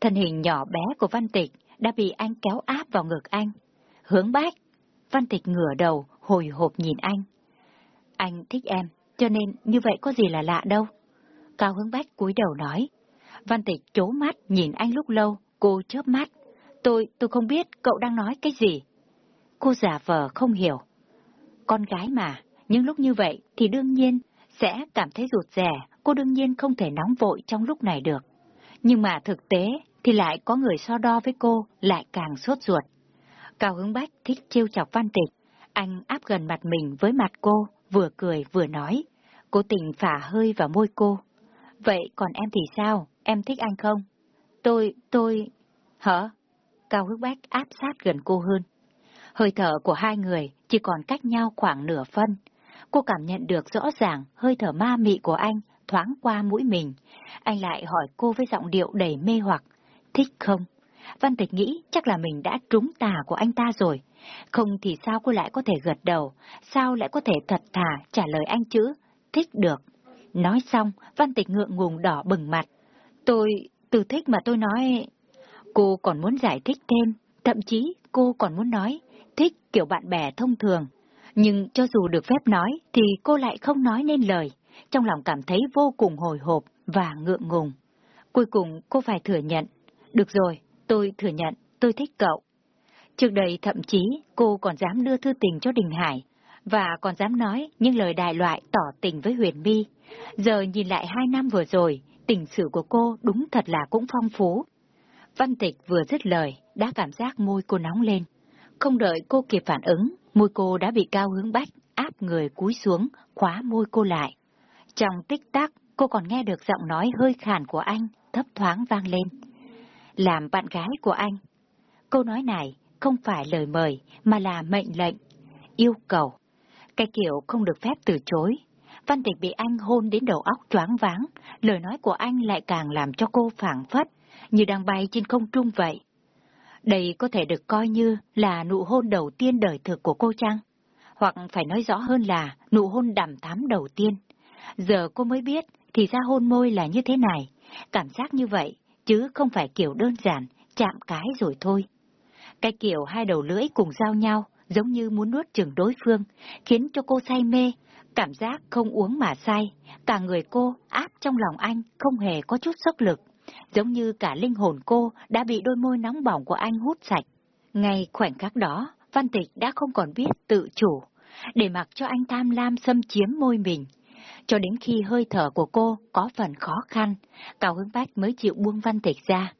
Thân hình nhỏ bé của Văn Tịch đã bị anh kéo áp vào ngực anh. Hướng Bách! Văn Tịch ngửa đầu, hồi hộp nhìn anh. Anh thích em, cho nên như vậy có gì là lạ đâu. Cao Hướng Bách cúi đầu nói. Văn Tịch chố mắt nhìn anh lúc lâu, cô chớp mắt. Tôi, tôi không biết cậu đang nói cái gì. Cô giả vờ không hiểu. Con gái mà, nhưng lúc như vậy thì đương nhiên sẽ cảm thấy rụt rẻ, cô đương nhiên không thể nóng vội trong lúc này được. Nhưng mà thực tế thì lại có người so đo với cô, lại càng sốt ruột. Cao Hướng Bách thích chiêu chọc Văn Tịch, anh áp gần mặt mình với mặt cô, vừa cười vừa nói. Cố tình phả hơi vào môi cô. Vậy còn em thì sao? Em thích anh không? Tôi, tôi... Hả? Cao Hướng Bách áp sát gần cô hơn. Hơi thở của hai người chỉ còn cách nhau khoảng nửa phân. Cô cảm nhận được rõ ràng hơi thở ma mị của anh thoáng qua mũi mình. Anh lại hỏi cô với giọng điệu đầy mê hoặc. Thích không? Văn Tịch nghĩ chắc là mình đã trúng tà của anh ta rồi. Không thì sao cô lại có thể gật đầu, sao lại có thể thật thà trả lời anh chữ, thích được. Nói xong, Văn Tịch ngượng ngùng đỏ bừng mặt. Tôi, từ thích mà tôi nói... Cô còn muốn giải thích thêm, thậm chí cô còn muốn nói, thích kiểu bạn bè thông thường. Nhưng cho dù được phép nói thì cô lại không nói nên lời, trong lòng cảm thấy vô cùng hồi hộp và ngượng ngùng. Cuối cùng cô phải thừa nhận, được rồi, tôi thừa nhận, tôi thích cậu. Trước đây thậm chí cô còn dám đưa thư tình cho Đình Hải, và còn dám nói những lời đại loại tỏ tình với Huyền My. Giờ nhìn lại hai năm vừa rồi, tình sử của cô đúng thật là cũng phong phú. Văn Tịch vừa dứt lời, đã cảm giác môi cô nóng lên. Không đợi cô kịp phản ứng, môi cô đã bị cao hướng bách, áp người cúi xuống, khóa môi cô lại. Trong tích tắc, cô còn nghe được giọng nói hơi khàn của anh, thấp thoáng vang lên. Làm bạn gái của anh. Câu nói này không phải lời mời, mà là mệnh lệnh, yêu cầu. Cái kiểu không được phép từ chối. Văn Tịch bị anh hôn đến đầu óc choáng váng, lời nói của anh lại càng làm cho cô phảng phất, như đang bay trên không trung vậy. Đây có thể được coi như là nụ hôn đầu tiên đời thực của cô chăng? Hoặc phải nói rõ hơn là nụ hôn đàm thắm đầu tiên. Giờ cô mới biết thì ra hôn môi là như thế này, cảm giác như vậy, chứ không phải kiểu đơn giản, chạm cái rồi thôi. Cái kiểu hai đầu lưỡi cùng giao nhau, giống như muốn nuốt chừng đối phương, khiến cho cô say mê, cảm giác không uống mà say, cả người cô áp trong lòng anh không hề có chút sức lực, giống như cả linh hồn cô đã bị đôi môi nóng bỏng của anh hút sạch. Ngay khoảnh khắc đó, Văn Tịch đã không còn biết tự chủ, để mặc cho anh tham lam xâm chiếm môi mình. Cho đến khi hơi thở của cô có phần khó khăn, Cao Hướng Bách mới chịu buông Văn Tịch ra.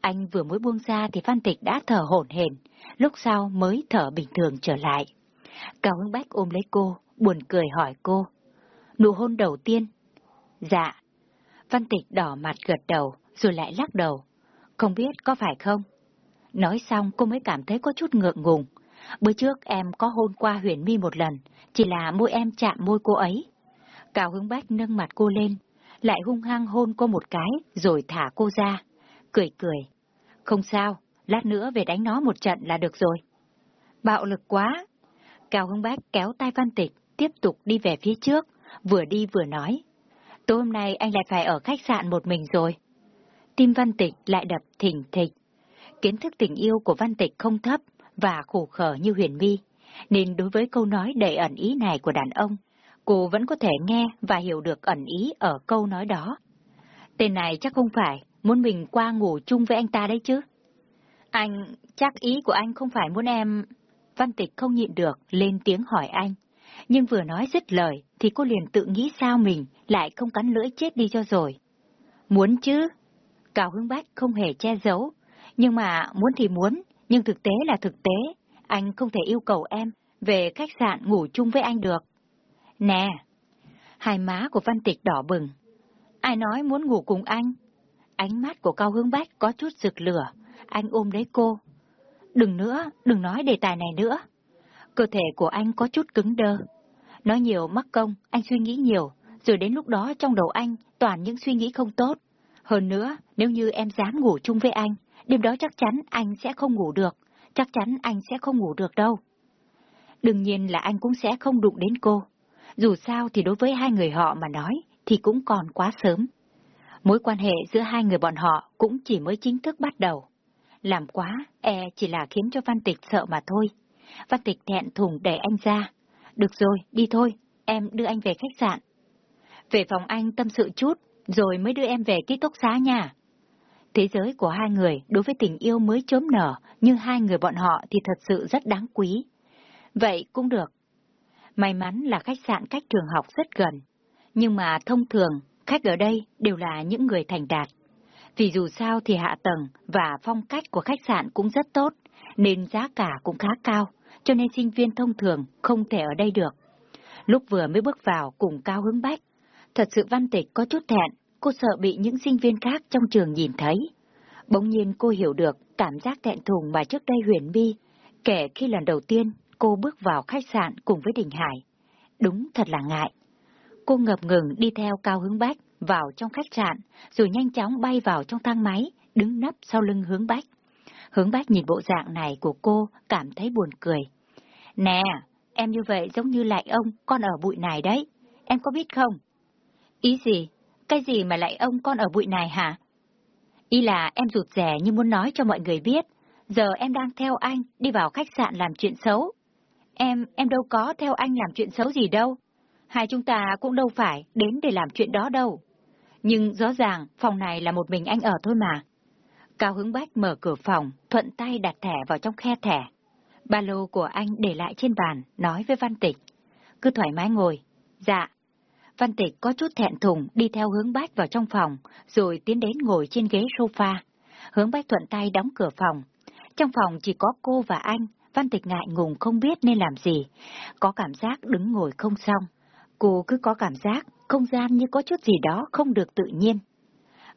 Anh vừa mới buông ra thì Văn Tịch đã thở hổn hển, lúc sau mới thở bình thường trở lại. Cao Hướng Bách ôm lấy cô, buồn cười hỏi cô. Nụ hôn đầu tiên? Dạ. Văn Tịch đỏ mặt gật đầu, rồi lại lắc đầu. Không biết có phải không? Nói xong cô mới cảm thấy có chút ngượng ngùng. Bữa trước em có hôn qua huyền mi một lần, chỉ là môi em chạm môi cô ấy. Cao Hướng Bách nâng mặt cô lên, lại hung hăng hôn cô một cái, rồi thả cô ra. Cười cười. Không sao, lát nữa về đánh nó một trận là được rồi. Bạo lực quá. Cao Hưng Bách kéo tay Văn Tịch, tiếp tục đi về phía trước, vừa đi vừa nói. Tối hôm nay anh lại phải ở khách sạn một mình rồi. Tim Văn Tịch lại đập thỉnh thịch. Kiến thức tình yêu của Văn Tịch không thấp và khổ khở như huyền mi, nên đối với câu nói đầy ẩn ý này của đàn ông, cô vẫn có thể nghe và hiểu được ẩn ý ở câu nói đó. Tên này chắc không phải muốn mình qua ngủ chung với anh ta đấy chứ. Anh, chắc ý của anh không phải muốn em... Văn Tịch không nhịn được, lên tiếng hỏi anh. Nhưng vừa nói dứt lời, thì cô liền tự nghĩ sao mình lại không cắn lưỡi chết đi cho rồi. Muốn chứ? Cao Hưng Bách không hề che giấu. Nhưng mà muốn thì muốn, nhưng thực tế là thực tế, anh không thể yêu cầu em về khách sạn ngủ chung với anh được. Nè! Hai má của Văn Tịch đỏ bừng. Ai nói muốn ngủ cùng anh? Ánh mắt của Cao Hưng Bách có chút rực lửa. Anh ôm lấy cô. Đừng nữa, đừng nói đề tài này nữa. Cơ thể của anh có chút cứng đơ. Nói nhiều mắc công, anh suy nghĩ nhiều, rồi đến lúc đó trong đầu anh toàn những suy nghĩ không tốt. Hơn nữa, nếu như em dám ngủ chung với anh, đêm đó chắc chắn anh sẽ không ngủ được, chắc chắn anh sẽ không ngủ được đâu. Đương nhiên là anh cũng sẽ không đụng đến cô. Dù sao thì đối với hai người họ mà nói thì cũng còn quá sớm. Mối quan hệ giữa hai người bọn họ cũng chỉ mới chính thức bắt đầu. Làm quá, e chỉ là khiến cho Văn Tịch sợ mà thôi. Văn Tịch thẹn thùng đẩy anh ra. Được rồi, đi thôi, em đưa anh về khách sạn. Về phòng anh tâm sự chút, rồi mới đưa em về ký túc xá nha. Thế giới của hai người đối với tình yêu mới chớm nở, nhưng hai người bọn họ thì thật sự rất đáng quý. Vậy cũng được. May mắn là khách sạn cách trường học rất gần. Nhưng mà thông thường, khách ở đây đều là những người thành đạt. Vì dù sao thì hạ tầng và phong cách của khách sạn cũng rất tốt, nên giá cả cũng khá cao, cho nên sinh viên thông thường không thể ở đây được. Lúc vừa mới bước vào cùng Cao Hướng Bách, thật sự văn tịch có chút thẹn, cô sợ bị những sinh viên khác trong trường nhìn thấy. Bỗng nhiên cô hiểu được cảm giác thẹn thùng mà trước đây Huyền Bi, kể khi lần đầu tiên cô bước vào khách sạn cùng với Đình Hải. Đúng thật là ngại. Cô ngập ngừng đi theo Cao Hướng Bách vào trong khách sạn, rồi nhanh chóng bay vào trong thang máy, đứng nấp sau lưng Hướng Bách. Hướng Bách nhìn bộ dạng này của cô, cảm thấy buồn cười. Nè, em như vậy giống như lại ông, con ở bụi này đấy. Em có biết không? Ý gì? Cái gì mà lại ông con ở bụi này hả? Ý là em rụt rẻ như muốn nói cho mọi người biết. Giờ em đang theo anh đi vào khách sạn làm chuyện xấu. Em, em đâu có theo anh làm chuyện xấu gì đâu. Hai chúng ta cũng đâu phải đến để làm chuyện đó đâu. Nhưng rõ ràng phòng này là một mình anh ở thôi mà. Cao Hướng Bách mở cửa phòng, thuận tay đặt thẻ vào trong khe thẻ. Ba lô của anh để lại trên bàn, nói với Văn Tịch. Cứ thoải mái ngồi. Dạ. Văn Tịch có chút thẹn thùng đi theo hướng Bách vào trong phòng, rồi tiến đến ngồi trên ghế sofa. Hướng Bách thuận tay đóng cửa phòng. Trong phòng chỉ có cô và anh, Văn Tịch ngại ngùng không biết nên làm gì. Có cảm giác đứng ngồi không xong. Cô cứ có cảm giác không gian như có chút gì đó không được tự nhiên.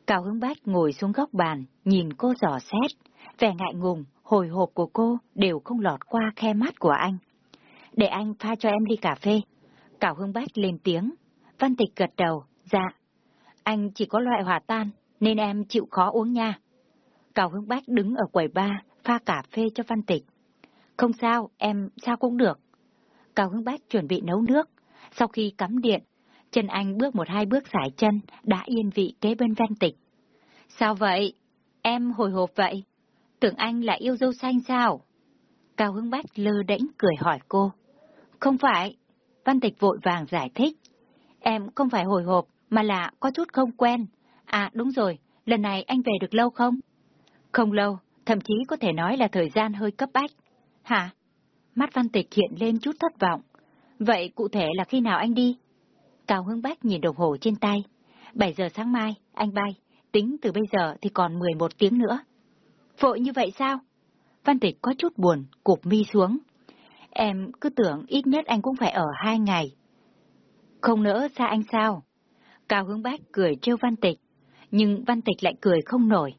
Cao Hướng Bách ngồi xuống góc bàn, nhìn cô dò xét. Vẻ ngại ngùng, hồi hộp của cô đều không lọt qua khe mắt của anh. Để anh pha cho em ly cà phê. Cao Hướng Bách lên tiếng. Văn Tịch gật đầu, dạ. Anh chỉ có loại hòa tan, nên em chịu khó uống nha. Cao Hướng Bách đứng ở quầy ba, pha cà phê cho Văn Tịch. Không sao, em sao cũng được. Cao Hướng Bách chuẩn bị nấu nước. Sau khi cắm điện, Chân Anh bước một hai bước giải chân, đã yên vị kế bên Văn Tịch. Sao vậy? Em hồi hộp vậy? Tưởng anh là yêu dâu xanh sao? Cao Hướng Bách lơ đễnh cười hỏi cô. Không phải. Văn Tịch vội vàng giải thích. Em không phải hồi hộp, mà là có chút không quen. À đúng rồi, lần này anh về được lâu không? Không lâu, thậm chí có thể nói là thời gian hơi cấp bách. Hả? Mắt Văn Tịch hiện lên chút thất vọng. Vậy cụ thể là khi nào anh đi? Cao Hưng Bách nhìn đồng hồ trên tay. 7 giờ sáng mai, anh bay. Tính từ bây giờ thì còn 11 tiếng nữa. Vội như vậy sao? Văn Tịch có chút buồn, cụp mi xuống. Em cứ tưởng ít nhất anh cũng phải ở hai ngày. Không nỡ xa anh sao? Cao Hướng Bách cười trêu Văn Tịch, nhưng Văn Tịch lại cười không nổi.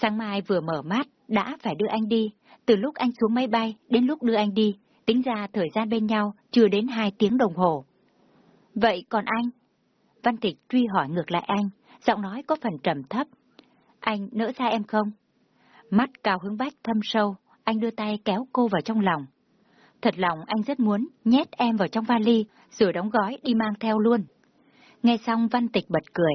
Sáng mai vừa mở mắt, đã phải đưa anh đi, từ lúc anh xuống máy bay đến lúc đưa anh đi, tính ra thời gian bên nhau chưa đến hai tiếng đồng hồ. Vậy còn anh? Văn Tịch truy hỏi ngược lại anh, giọng nói có phần trầm thấp. Anh nỡ xa em không? Mắt cao hướng bách thâm sâu, anh đưa tay kéo cô vào trong lòng. Thật lòng anh rất muốn nhét em vào trong vali, rồi đóng gói đi mang theo luôn. Nghe xong Văn Tịch bật cười.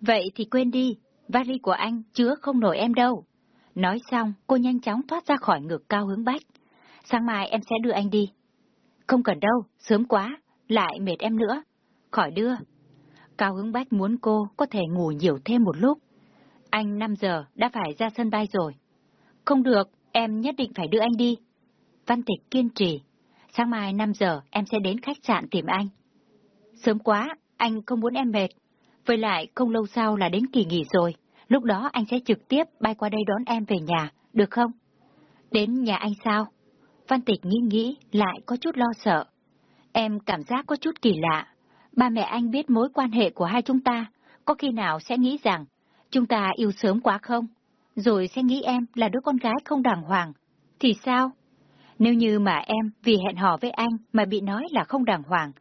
Vậy thì quên đi, vali của anh chứa không nổi em đâu. Nói xong, cô nhanh chóng thoát ra khỏi ngực cao hướng bách. Sáng mai em sẽ đưa anh đi. Không cần đâu, sớm quá, lại mệt em nữa. Khỏi đưa. Cao hướng bách muốn cô có thể ngủ nhiều thêm một lúc. Anh 5 giờ đã phải ra sân bay rồi. Không được, em nhất định phải đưa anh đi. Văn Tịch kiên trì. Sáng mai 5 giờ em sẽ đến khách sạn tìm anh. Sớm quá, anh không muốn em mệt. Với lại không lâu sau là đến kỳ nghỉ rồi. Lúc đó anh sẽ trực tiếp bay qua đây đón em về nhà, được không? Đến nhà anh sao? Văn Tịch nghĩ nghĩ, lại có chút lo sợ. Em cảm giác có chút kỳ lạ. Ba mẹ anh biết mối quan hệ của hai chúng ta, có khi nào sẽ nghĩ rằng chúng ta yêu sớm quá không? Rồi sẽ nghĩ em là đứa con gái không đàng hoàng. Thì sao? Nếu như mà em vì hẹn hò với anh mà bị nói là không đàng hoàng,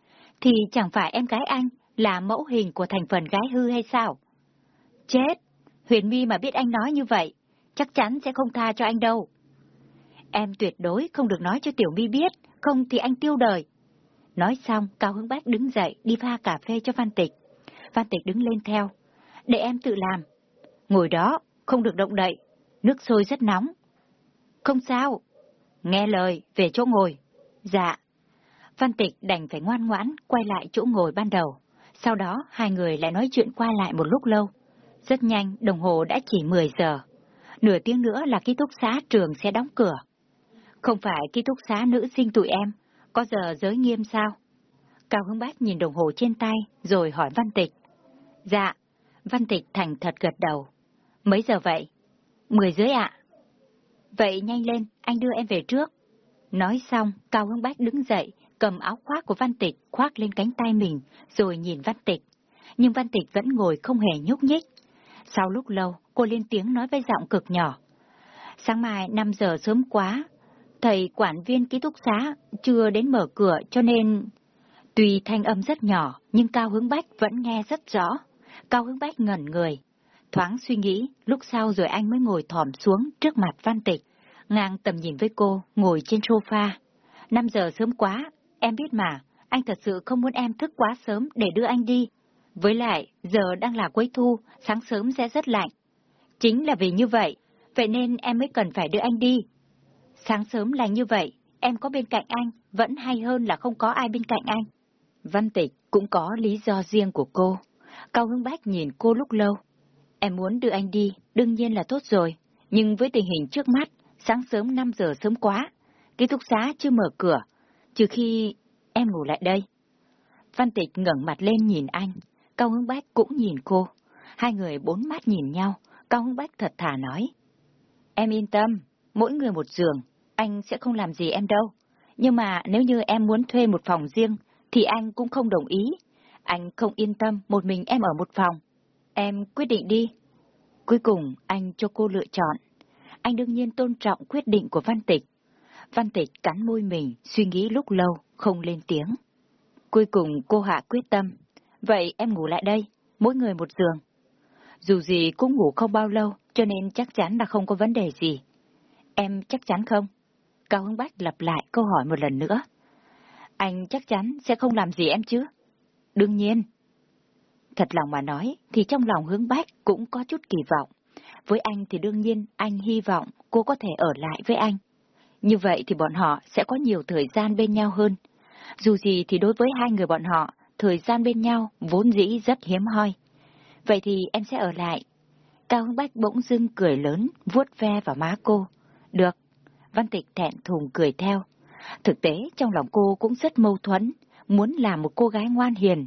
thì chẳng phải em gái anh là mẫu hình của thành phần gái hư hay sao? Chết! Huyền My mà biết anh nói như vậy, chắc chắn sẽ không tha cho anh đâu. Em tuyệt đối không được nói cho Tiểu My biết, không thì anh tiêu đời. Nói xong, Cao Hướng Bác đứng dậy đi pha cà phê cho Văn Tịch. Văn Tịch đứng lên theo. Để em tự làm. Ngồi đó, không được động đậy. Nước sôi rất nóng. Không sao. Nghe lời, về chỗ ngồi. Dạ. Văn Tịch đành phải ngoan ngoãn quay lại chỗ ngồi ban đầu. Sau đó, hai người lại nói chuyện qua lại một lúc lâu. Rất nhanh, đồng hồ đã chỉ 10 giờ. Nửa tiếng nữa là ký túc xá trường sẽ đóng cửa. Không phải ký túc xá nữ sinh tụi em, có giờ giới nghiêm sao? Cao Hưng Bách nhìn đồng hồ trên tay, rồi hỏi Văn Tịch. Dạ, Văn Tịch thành thật gật đầu. Mấy giờ vậy? Mười dưới ạ. Vậy nhanh lên, anh đưa em về trước. Nói xong, Cao Hưng bách đứng dậy, cầm áo khoác của Văn Tịch khoác lên cánh tay mình, rồi nhìn Văn Tịch. Nhưng Văn Tịch vẫn ngồi không hề nhúc nhích. Sau lúc lâu, cô lên tiếng nói với giọng cực nhỏ. Sáng mai 5 giờ sớm quá, thầy quản viên ký túc xá chưa đến mở cửa cho nên... Tuy thanh âm rất nhỏ, nhưng Cao Hướng Bách vẫn nghe rất rõ. Cao Hướng Bách ngẩn người. Thoáng suy nghĩ, lúc sau rồi anh mới ngồi thòm xuống trước mặt Văn Tịch, ngang tầm nhìn với cô, ngồi trên sofa. Năm giờ sớm quá, em biết mà, anh thật sự không muốn em thức quá sớm để đưa anh đi. Với lại, giờ đang là cuối thu, sáng sớm sẽ rất lạnh. Chính là vì như vậy, vậy nên em mới cần phải đưa anh đi. Sáng sớm là như vậy, em có bên cạnh anh, vẫn hay hơn là không có ai bên cạnh anh. Văn Tịch cũng có lý do riêng của cô. Cao Hưng Bách nhìn cô lúc lâu. Em muốn đưa anh đi, đương nhiên là tốt rồi. Nhưng với tình hình trước mắt, sáng sớm 5 giờ sớm quá. Ký túc xá chưa mở cửa, trừ khi em ngủ lại đây. Văn Tịch ngẩng mặt lên nhìn anh, Cao Hưng Bách cũng nhìn cô. Hai người bốn mắt nhìn nhau, Cao Hưng Bách thật thà nói. Em yên tâm, mỗi người một giường, anh sẽ không làm gì em đâu. Nhưng mà nếu như em muốn thuê một phòng riêng, thì anh cũng không đồng ý. Anh không yên tâm một mình em ở một phòng. Em quyết định đi. Cuối cùng, anh cho cô lựa chọn. Anh đương nhiên tôn trọng quyết định của Văn Tịch. Văn Tịch cắn môi mình, suy nghĩ lúc lâu, không lên tiếng. Cuối cùng cô hạ quyết tâm. Vậy em ngủ lại đây, mỗi người một giường. Dù gì cũng ngủ không bao lâu, cho nên chắc chắn là không có vấn đề gì. Em chắc chắn không? Cao Hưng Bách lặp lại câu hỏi một lần nữa. Anh chắc chắn sẽ không làm gì em chứ? Đương nhiên. Thật lòng mà nói, thì trong lòng hướng Bách cũng có chút kỳ vọng. Với anh thì đương nhiên anh hy vọng cô có thể ở lại với anh. Như vậy thì bọn họ sẽ có nhiều thời gian bên nhau hơn. Dù gì thì đối với hai người bọn họ, thời gian bên nhau vốn dĩ rất hiếm hoi. Vậy thì em sẽ ở lại. Cao Hưng Bách bỗng dưng cười lớn, vuốt ve vào má cô. Được. Văn Tịch thẹn thùng cười theo. Thực tế trong lòng cô cũng rất mâu thuẫn, muốn làm một cô gái ngoan hiền,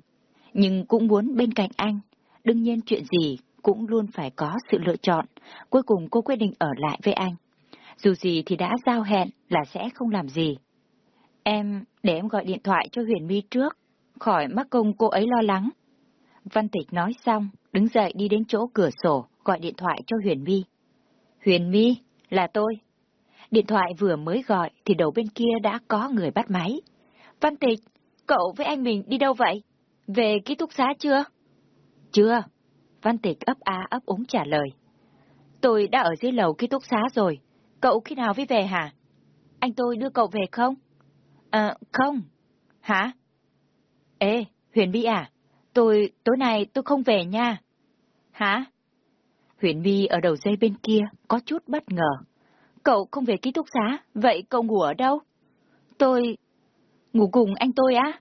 nhưng cũng muốn bên cạnh anh. Đương nhiên chuyện gì cũng luôn phải có sự lựa chọn, cuối cùng cô quyết định ở lại với anh. Dù gì thì đã giao hẹn là sẽ không làm gì. Em, để em gọi điện thoại cho Huyền My trước, khỏi mắc công cô ấy lo lắng. Văn Tịch nói xong, đứng dậy đi đến chỗ cửa sổ, gọi điện thoại cho Huyền My. Huyền My, là tôi. Điện thoại vừa mới gọi thì đầu bên kia đã có người bắt máy. Văn Tịch, cậu với anh mình đi đâu vậy? Về ký túc xá chưa? Chưa. Văn Tịch ấp a ấp úng trả lời. Tôi đã ở dưới lầu ký túc xá rồi. Cậu khi nào mới về hả? Anh tôi đưa cậu về không? À, không. Hả? Ê, Huyền Bi à? Tôi, tối nay tôi không về nha. Hả? Huyền My ở đầu dây bên kia có chút bất ngờ. Cậu không về ký túc xá, vậy cậu ngủ ở đâu? Tôi... Ngủ cùng anh tôi á?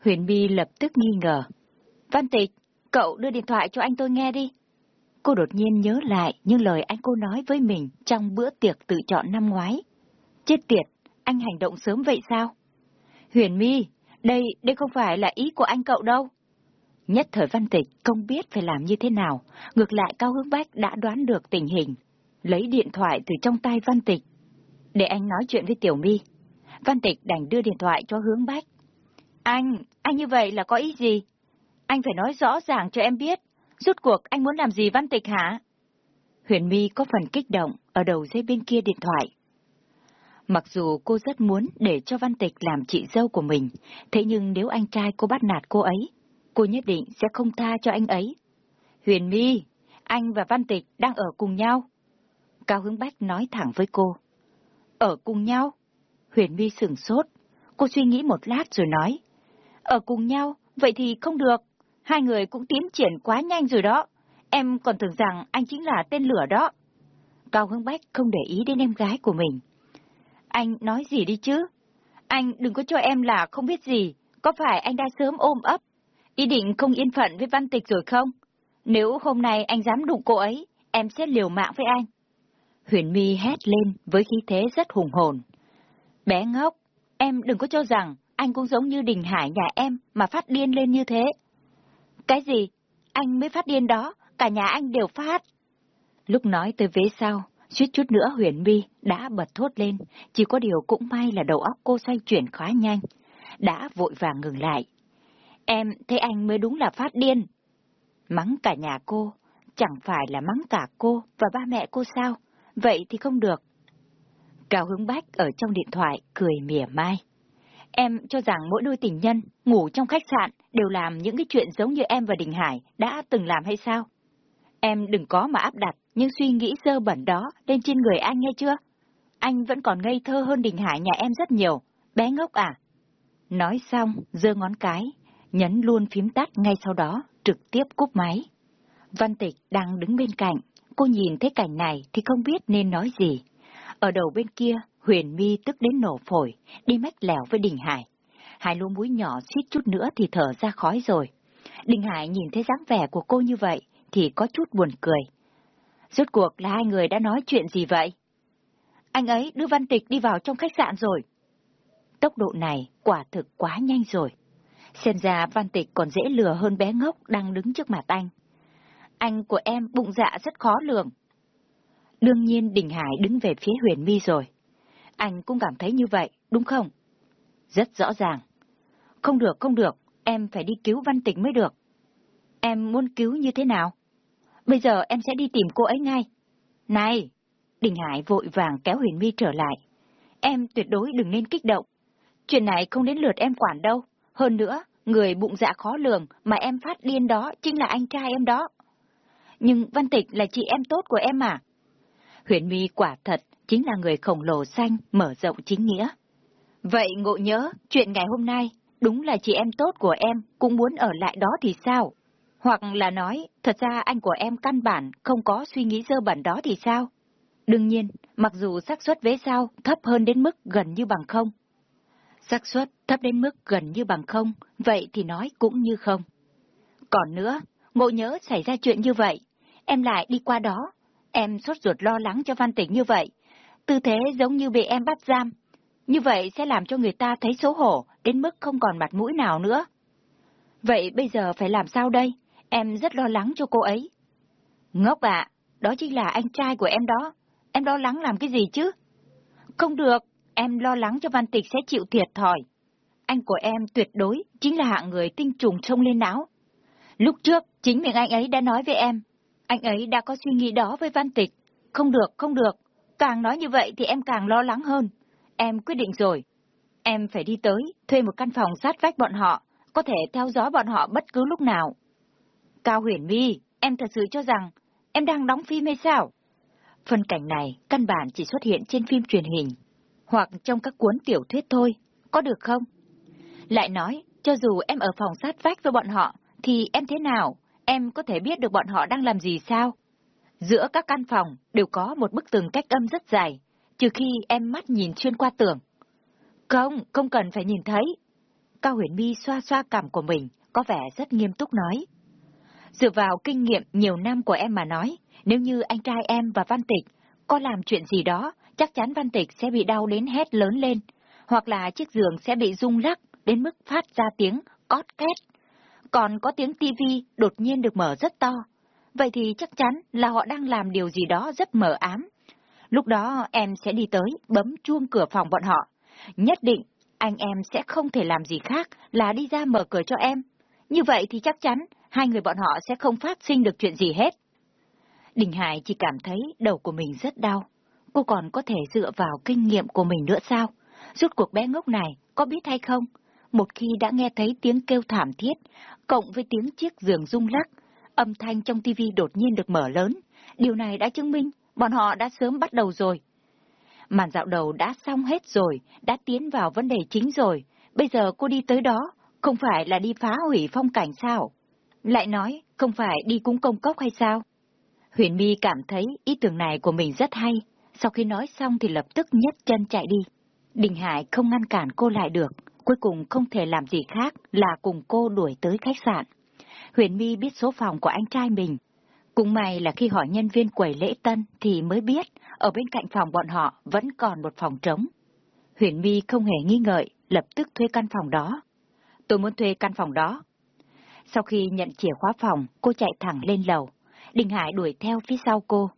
Huyền My lập tức nghi ngờ. Văn Tịch, cậu đưa điện thoại cho anh tôi nghe đi. Cô đột nhiên nhớ lại những lời anh cô nói với mình trong bữa tiệc tự chọn năm ngoái. Chết tiệt, anh hành động sớm vậy sao? Huyền My, đây, đây không phải là ý của anh cậu đâu. Nhất thời văn tịch không biết phải làm như thế nào, ngược lại Cao Hướng Bách đã đoán được tình hình, lấy điện thoại từ trong tay văn tịch. Để anh nói chuyện với Tiểu My. Văn Tịch đành đưa điện thoại cho hướng bách. Anh, anh như vậy là có ý gì? Anh phải nói rõ ràng cho em biết. Rút cuộc anh muốn làm gì Văn Tịch hả? Huyền My có phần kích động ở đầu dây bên kia điện thoại. Mặc dù cô rất muốn để cho Văn Tịch làm chị dâu của mình, thế nhưng nếu anh trai cô bắt nạt cô ấy, cô nhất định sẽ không tha cho anh ấy. Huyền My, anh và Văn Tịch đang ở cùng nhau. Cao Hướng Bách nói thẳng với cô. Ở cùng nhau? Huyền My sửng sốt. Cô suy nghĩ một lát rồi nói. Ở cùng nhau, vậy thì không được. Hai người cũng tiến triển quá nhanh rồi đó. Em còn tưởng rằng anh chính là tên lửa đó. Cao hưng Bách không để ý đến em gái của mình. Anh nói gì đi chứ? Anh đừng có cho em là không biết gì. Có phải anh đã sớm ôm ấp? Ý định không yên phận với văn tịch rồi không? Nếu hôm nay anh dám đụng cô ấy, em sẽ liều mạng với anh. Huyền My hét lên với khí thế rất hùng hồn. Bé ngốc, em đừng có cho rằng anh cũng giống như Đình Hải nhà em mà phát điên lên như thế. Cái gì? Anh mới phát điên đó, cả nhà anh đều phát. Lúc nói tới vế sau, suýt chút nữa Huyền My đã bật thốt lên, chỉ có điều cũng may là đầu óc cô xoay chuyển khá nhanh, đã vội vàng ngừng lại. Em thấy anh mới đúng là phát điên. Mắng cả nhà cô, chẳng phải là mắng cả cô và ba mẹ cô sao? Vậy thì không được. Cao Hướng Bách ở trong điện thoại cười mỉa mai. Em cho rằng mỗi đôi tình nhân ngủ trong khách sạn đều làm những cái chuyện giống như em và Đình Hải đã từng làm hay sao? Em đừng có mà áp đặt những suy nghĩ dơ bẩn đó lên trên người anh nghe chưa? Anh vẫn còn ngây thơ hơn Đình Hải nhà em rất nhiều, bé ngốc à? Nói xong, giơ ngón cái, nhấn luôn phím tắt ngay sau đó, trực tiếp cúp máy. Văn Tịch đang đứng bên cạnh, cô nhìn thấy cảnh này thì không biết nên nói gì. Ở đầu bên kia, Huyền Mi tức đến nổ phổi, đi mách lèo với Đình Hải. Hai lúa mũi nhỏ suýt chút nữa thì thở ra khói rồi. Đình Hải nhìn thấy dáng vẻ của cô như vậy thì có chút buồn cười. Rốt cuộc là hai người đã nói chuyện gì vậy? Anh ấy đưa Văn Tịch đi vào trong khách sạn rồi. Tốc độ này quả thực quá nhanh rồi. Xem ra Văn Tịch còn dễ lừa hơn bé ngốc đang đứng trước mặt anh. Anh của em bụng dạ rất khó lường. Đương nhiên Đình Hải đứng về phía Huyền Mi rồi. Anh cũng cảm thấy như vậy, đúng không? Rất rõ ràng. Không được, không được, em phải đi cứu Văn Tịch mới được. Em muốn cứu như thế nào? Bây giờ em sẽ đi tìm cô ấy ngay. Này! Đình Hải vội vàng kéo Huyền My trở lại. Em tuyệt đối đừng nên kích động. Chuyện này không đến lượt em quản đâu. Hơn nữa, người bụng dạ khó lường mà em phát điên đó chính là anh trai em đó. Nhưng Văn Tịch là chị em tốt của em mà. Huyền My quả thật chính là người khổng lồ xanh mở rộng chính nghĩa. Vậy ngộ nhớ, chuyện ngày hôm nay, đúng là chị em tốt của em cũng muốn ở lại đó thì sao? Hoặc là nói, thật ra anh của em căn bản không có suy nghĩ dơ bẩn đó thì sao? Đương nhiên, mặc dù xác suất vế sau thấp hơn đến mức gần như bằng không. xác suất thấp đến mức gần như bằng không, vậy thì nói cũng như không. Còn nữa, ngộ nhớ xảy ra chuyện như vậy, em lại đi qua đó, em sốt ruột lo lắng cho Văn Tĩnh như vậy, tư thế giống như bị em bắt giam. Như vậy sẽ làm cho người ta thấy xấu hổ, đến mức không còn mặt mũi nào nữa. Vậy bây giờ phải làm sao đây? Em rất lo lắng cho cô ấy. Ngốc ạ, đó chính là anh trai của em đó. Em lo lắng làm cái gì chứ? Không được, em lo lắng cho Văn Tịch sẽ chịu thiệt thòi. Anh của em tuyệt đối chính là hạng người tinh trùng trông lên não. Lúc trước, chính miệng anh ấy đã nói với em. Anh ấy đã có suy nghĩ đó với Văn Tịch. Không được, không được. Càng nói như vậy thì em càng lo lắng hơn. Em quyết định rồi. Em phải đi tới, thuê một căn phòng sát vách bọn họ, có thể theo dõi bọn họ bất cứ lúc nào. Cao huyền My, em thật sự cho rằng em đang đóng phim hay sao? Phân cảnh này căn bản chỉ xuất hiện trên phim truyền hình, hoặc trong các cuốn tiểu thuyết thôi, có được không? Lại nói, cho dù em ở phòng sát vách với bọn họ, thì em thế nào? Em có thể biết được bọn họ đang làm gì sao? Giữa các căn phòng đều có một bức tường cách âm rất dài, trừ khi em mắt nhìn xuyên qua tường. Không, không cần phải nhìn thấy. Cao huyền mi xoa xoa cảm của mình, có vẻ rất nghiêm túc nói. Dựa vào kinh nghiệm nhiều năm của em mà nói, nếu như anh trai em và Văn Tịch có làm chuyện gì đó, chắc chắn Văn Tịch sẽ bị đau đến hét lớn lên, hoặc là chiếc giường sẽ bị rung lắc đến mức phát ra tiếng cót két. Còn có tiếng tivi đột nhiên được mở rất to. Vậy thì chắc chắn là họ đang làm điều gì đó rất mờ ám. Lúc đó em sẽ đi tới, bấm chuông cửa phòng bọn họ. Nhất định, anh em sẽ không thể làm gì khác là đi ra mở cửa cho em. Như vậy thì chắc chắn, hai người bọn họ sẽ không phát sinh được chuyện gì hết. Đình Hải chỉ cảm thấy đầu của mình rất đau. Cô còn có thể dựa vào kinh nghiệm của mình nữa sao? Rút cuộc bé ngốc này, có biết hay không? Một khi đã nghe thấy tiếng kêu thảm thiết, cộng với tiếng chiếc giường rung lắc, âm thanh trong tivi đột nhiên được mở lớn. Điều này đã chứng minh bọn họ đã sớm bắt đầu rồi. Màn dạo đầu đã xong hết rồi, đã tiến vào vấn đề chính rồi. Bây giờ cô đi tới đó, không phải là đi phá hủy phong cảnh sao? Lại nói, không phải đi cúng công cốc hay sao? Huyền My cảm thấy ý tưởng này của mình rất hay. Sau khi nói xong thì lập tức nhấc chân chạy đi. Đình Hải không ngăn cản cô lại được, cuối cùng không thể làm gì khác là cùng cô đuổi tới khách sạn. Huyền My biết số phòng của anh trai mình. Cũng may là khi hỏi nhân viên quầy lễ tân thì mới biết ở bên cạnh phòng bọn họ vẫn còn một phòng trống. Huyền My không hề nghi ngợi, lập tức thuê căn phòng đó. Tôi muốn thuê căn phòng đó. Sau khi nhận chìa khóa phòng, cô chạy thẳng lên lầu. Đình Hải đuổi theo phía sau cô.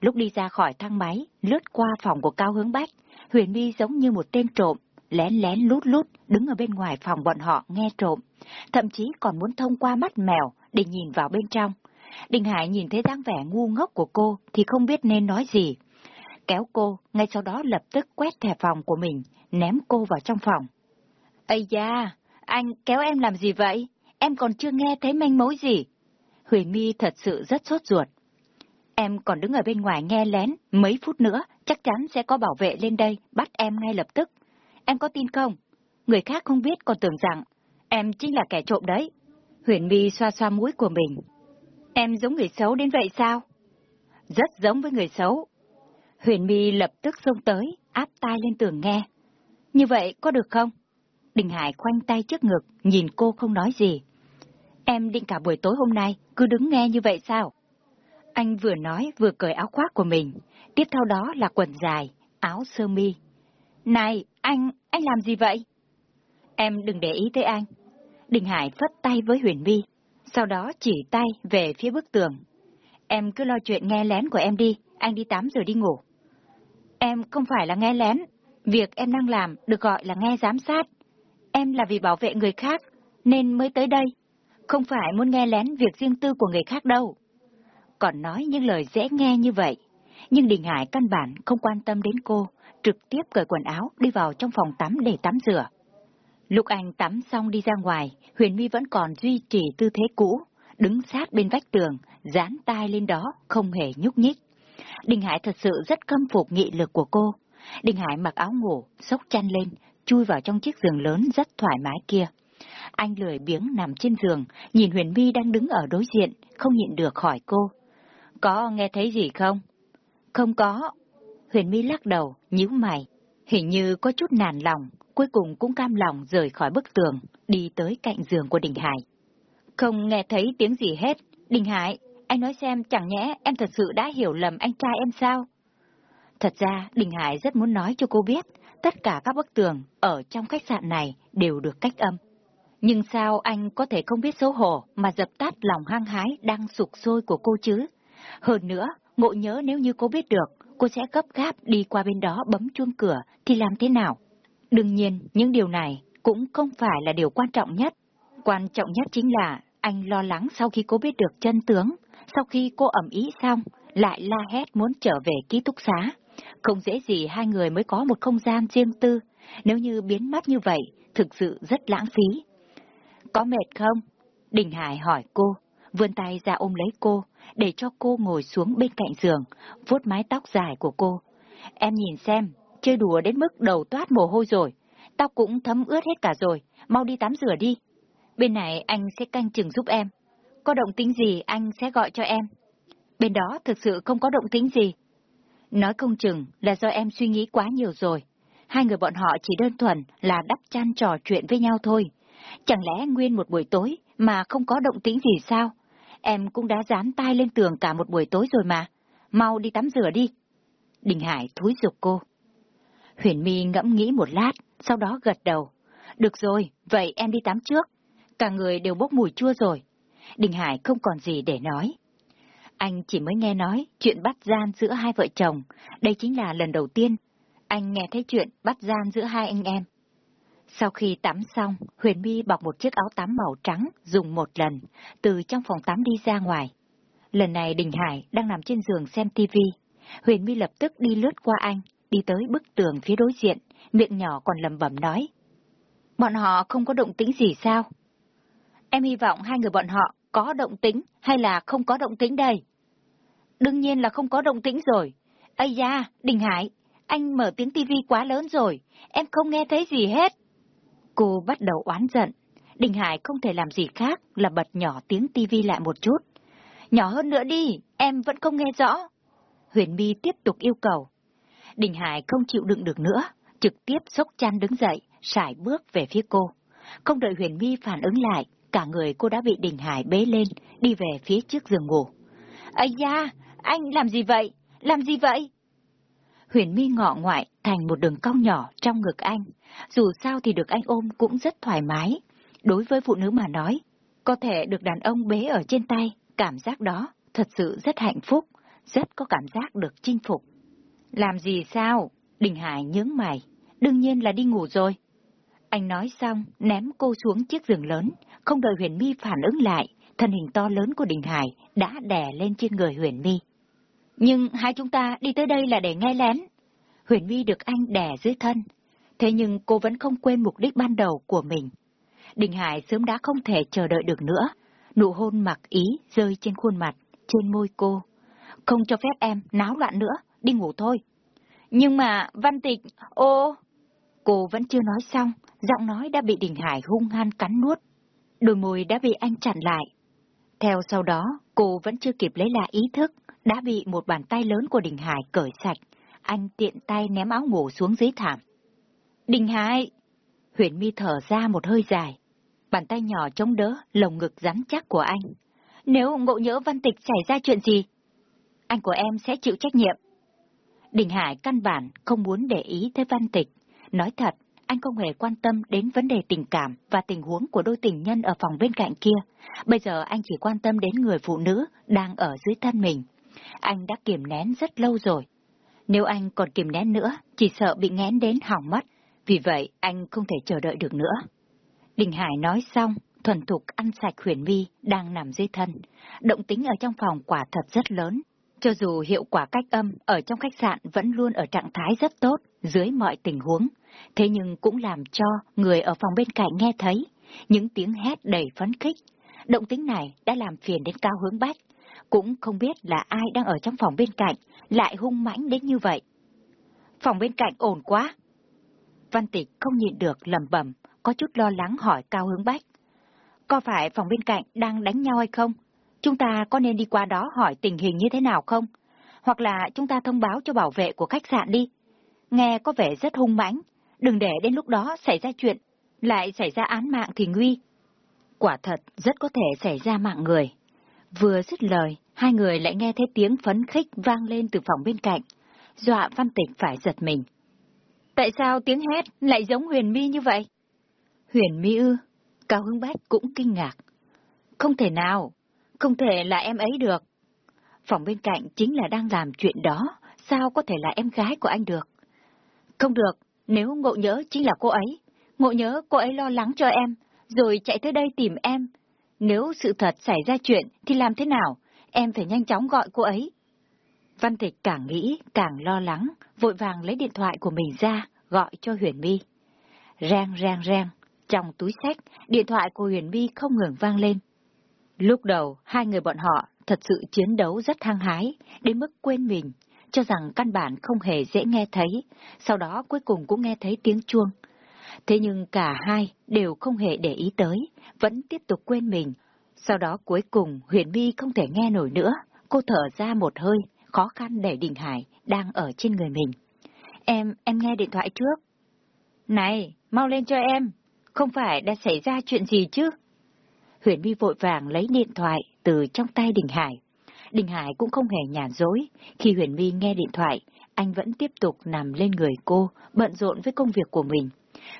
Lúc đi ra khỏi thang máy, lướt qua phòng của Cao Hướng Bách, Huyền My giống như một tên trộm, lén lén lút lút đứng ở bên ngoài phòng bọn họ nghe trộm, thậm chí còn muốn thông qua mắt mèo để nhìn vào bên trong. Đình Hải nhìn thấy dáng vẻ ngu ngốc của cô thì không biết nên nói gì. Kéo cô, ngay sau đó lập tức quét thẻ phòng của mình, ném cô vào trong phòng. Ây da, anh kéo em làm gì vậy? Em còn chưa nghe thấy manh mối gì. Huyền My thật sự rất sốt ruột. Em còn đứng ở bên ngoài nghe lén, mấy phút nữa chắc chắn sẽ có bảo vệ lên đây bắt em ngay lập tức. Em có tin không? Người khác không biết còn tưởng rằng em chính là kẻ trộm đấy. Huyền My xoa xoa mũi của mình. Em giống người xấu đến vậy sao? Rất giống với người xấu. Huyền My lập tức xông tới, áp tai lên tường nghe. Như vậy có được không? Đình Hải khoanh tay trước ngực, nhìn cô không nói gì. Em định cả buổi tối hôm nay cứ đứng nghe như vậy sao? Anh vừa nói vừa cởi áo khoác của mình, tiếp theo đó là quần dài, áo sơ mi. Này, anh, anh làm gì vậy? Em đừng để ý tới anh. Đình Hải phất tay với Huyền Vi, sau đó chỉ tay về phía bức tường. Em cứ lo chuyện nghe lén của em đi, anh đi tắm rồi đi ngủ. Em không phải là nghe lén, việc em đang làm được gọi là nghe giám sát. Em là vì bảo vệ người khác, nên mới tới đây. Không phải muốn nghe lén việc riêng tư của người khác đâu. Còn nói những lời dễ nghe như vậy, nhưng Đình Hải căn bản không quan tâm đến cô, trực tiếp cởi quần áo đi vào trong phòng tắm để tắm rửa. Lúc anh tắm xong đi ra ngoài, Huyền My vẫn còn duy trì tư thế cũ, đứng sát bên vách tường, dán tai lên đó, không hề nhúc nhích. Đình Hải thật sự rất căm phục nghị lực của cô. Đình Hải mặc áo ngủ, xốc chăn lên, chui vào trong chiếc giường lớn rất thoải mái kia. Anh lười biếng nằm trên giường, nhìn Huyền My đang đứng ở đối diện, không nhịn được hỏi cô. Có nghe thấy gì không? Không có. Huyền My lắc đầu, nhíu mày. Hình như có chút nản lòng, cuối cùng cũng cam lòng rời khỏi bức tường, đi tới cạnh giường của Đình Hải. Không nghe thấy tiếng gì hết. Đình Hải, anh nói xem chẳng nhẽ em thật sự đã hiểu lầm anh trai em sao? Thật ra, Đình Hải rất muốn nói cho cô biết, tất cả các bức tường ở trong khách sạn này đều được cách âm. Nhưng sao anh có thể không biết xấu hổ mà dập tắt lòng hang hái đang sụp sôi của cô chứ? Hơn nữa, ngộ nhớ nếu như cô biết được, cô sẽ gấp gáp đi qua bên đó bấm chuông cửa thì làm thế nào? Đương nhiên, những điều này cũng không phải là điều quan trọng nhất. Quan trọng nhất chính là anh lo lắng sau khi cô biết được chân tướng, sau khi cô ẩm ý xong, lại la hét muốn trở về ký túc xá. Không dễ gì hai người mới có một không gian riêng tư, nếu như biến mất như vậy, thực sự rất lãng phí. Có mệt không? Đình Hải hỏi cô, vươn tay ra ôm lấy cô, để cho cô ngồi xuống bên cạnh giường, vuốt mái tóc dài của cô. Em nhìn xem, chơi đùa đến mức đầu toát mồ hôi rồi, tóc cũng thấm ướt hết cả rồi, mau đi tắm rửa đi. Bên này anh sẽ canh chừng giúp em. Có động tính gì anh sẽ gọi cho em. Bên đó thực sự không có động tính gì. Nói không chừng là do em suy nghĩ quá nhiều rồi. Hai người bọn họ chỉ đơn thuần là đắp chăn trò chuyện với nhau thôi. Chẳng lẽ nguyên một buổi tối mà không có động tĩnh gì sao? Em cũng đã dán tai lên tường cả một buổi tối rồi mà. Mau đi tắm rửa đi. Đình Hải thúi giục cô. Huyền My ngẫm nghĩ một lát, sau đó gật đầu. Được rồi, vậy em đi tắm trước. Cả người đều bốc mùi chua rồi. Đình Hải không còn gì để nói. Anh chỉ mới nghe nói chuyện bắt gian giữa hai vợ chồng, đây chính là lần đầu tiên anh nghe thấy chuyện bắt gian giữa hai anh em. Sau khi tắm xong, Huyền My bọc một chiếc áo tắm màu trắng dùng một lần, từ trong phòng tắm đi ra ngoài. Lần này Đình Hải đang nằm trên giường xem tivi. Huyền My lập tức đi lướt qua anh, đi tới bức tường phía đối diện, miệng nhỏ còn lầm bẩm nói. Bọn họ không có động tĩnh gì sao? Em hy vọng hai người bọn họ có động tĩnh hay là không có động tĩnh đây? Đương nhiên là không có động tĩnh rồi. Ây da, Đình Hải, anh mở tiếng tivi quá lớn rồi, em không nghe thấy gì hết. Cô bắt đầu oán giận. Đình Hải không thể làm gì khác là bật nhỏ tiếng tivi lại một chút. Nhỏ hơn nữa đi, em vẫn không nghe rõ. Huyền My tiếp tục yêu cầu. Đình Hải không chịu đựng được nữa, trực tiếp sốc chăn đứng dậy, sải bước về phía cô. Không đợi Huyền My phản ứng lại, cả người cô đã bị Đình Hải bế lên, đi về phía trước giường ngủ. Ây da, anh làm gì vậy? Làm gì vậy? Huyền Mi ngọ ngoại thành một đường cong nhỏ trong ngực anh. Dù sao thì được anh ôm cũng rất thoải mái. Đối với phụ nữ mà nói, có thể được đàn ông bế ở trên tay, cảm giác đó thật sự rất hạnh phúc, rất có cảm giác được chinh phục. Làm gì sao? Đình Hải nhướng mày. Đương nhiên là đi ngủ rồi. Anh nói xong, ném cô xuống chiếc giường lớn, không đợi Huyền Mi phản ứng lại, thân hình to lớn của Đình Hải đã đè lên trên người Huyền Mi. Nhưng hai chúng ta đi tới đây là để nghe lén. Huyền Vi được anh đè dưới thân, thế nhưng cô vẫn không quên mục đích ban đầu của mình. Đình Hải sớm đã không thể chờ đợi được nữa, nụ hôn mặc ý rơi trên khuôn mặt, trên môi cô. Không cho phép em náo loạn nữa, đi ngủ thôi. Nhưng mà, Văn Tịch, ô... Cô vẫn chưa nói xong, giọng nói đã bị Đình Hải hung hăng cắn nuốt. Đôi môi đã bị anh chặn lại. Theo sau đó, cô vẫn chưa kịp lấy lại ý thức, đã bị một bàn tay lớn của Đình Hải cởi sạch. Anh tiện tay ném áo ngủ xuống dưới thảm. Đình Hải! Huyền mi thở ra một hơi dài. Bàn tay nhỏ chống đỡ lồng ngực rắn chắc của anh. Nếu ngộ nhỡ văn tịch xảy ra chuyện gì, anh của em sẽ chịu trách nhiệm. Đình Hải căn bản không muốn để ý tới văn tịch. Nói thật, anh không hề quan tâm đến vấn đề tình cảm và tình huống của đôi tình nhân ở phòng bên cạnh kia. Bây giờ anh chỉ quan tâm đến người phụ nữ đang ở dưới thân mình. Anh đã kiềm nén rất lâu rồi. Nếu anh còn kiềm nén nữa, chỉ sợ bị ngén đến hỏng mất. Vì vậy, anh không thể chờ đợi được nữa. Đình Hải nói xong, thuần thục ăn sạch huyền vi đang nằm dưới thân. Động tính ở trong phòng quả thật rất lớn. Cho dù hiệu quả cách âm ở trong khách sạn vẫn luôn ở trạng thái rất tốt dưới mọi tình huống, thế nhưng cũng làm cho người ở phòng bên cạnh nghe thấy những tiếng hét đầy phấn khích. Động tính này đã làm phiền đến cao hướng bách, cũng không biết là ai đang ở trong phòng bên cạnh, lại hung mãnh đến như vậy. Phòng bên cạnh ổn quá. Văn Tịch không nhịn được lầm bẩm, có chút lo lắng hỏi Cao Hướng Bách. Có phải phòng bên cạnh đang đánh nhau hay không? Chúng ta có nên đi qua đó hỏi tình hình như thế nào không? Hoặc là chúng ta thông báo cho bảo vệ của khách sạn đi. Nghe có vẻ rất hung mãnh, đừng để đến lúc đó xảy ra chuyện, lại xảy ra án mạng thì nguy. Quả thật rất có thể xảy ra mạng người. Vừa dứt lời, hai người lại nghe thấy tiếng phấn khích vang lên từ phòng bên cạnh, dọa Văn Tịch phải giật mình. Tại sao tiếng hét lại giống huyền mi như vậy? Huyền mi ư? Cao Hưng Bách cũng kinh ngạc. Không thể nào, không thể là em ấy được. Phòng bên cạnh chính là đang làm chuyện đó, sao có thể là em gái của anh được? Không được, nếu ngộ nhớ chính là cô ấy, ngộ nhớ cô ấy lo lắng cho em, rồi chạy tới đây tìm em. Nếu sự thật xảy ra chuyện thì làm thế nào? Em phải nhanh chóng gọi cô ấy. Văn Tịch càng nghĩ, càng lo lắng, vội vàng lấy điện thoại của mình ra, gọi cho Huyền My. Rang rang rang, trong túi sách, điện thoại của Huyền My không ngừng vang lên. Lúc đầu, hai người bọn họ thật sự chiến đấu rất hăng hái, đến mức quên mình, cho rằng căn bản không hề dễ nghe thấy, sau đó cuối cùng cũng nghe thấy tiếng chuông. Thế nhưng cả hai đều không hề để ý tới, vẫn tiếp tục quên mình. Sau đó cuối cùng Huyền My không thể nghe nổi nữa, cô thở ra một hơi, khó khăn để Đình Hải đang ở trên người mình. Em, em nghe điện thoại trước. Này, mau lên cho em, không phải đã xảy ra chuyện gì chứ? Huyền My vội vàng lấy điện thoại từ trong tay Đình Hải. Đình Hải cũng không hề nhàn dối. Khi Huyền My nghe điện thoại, anh vẫn tiếp tục nằm lên người cô, bận rộn với công việc của mình.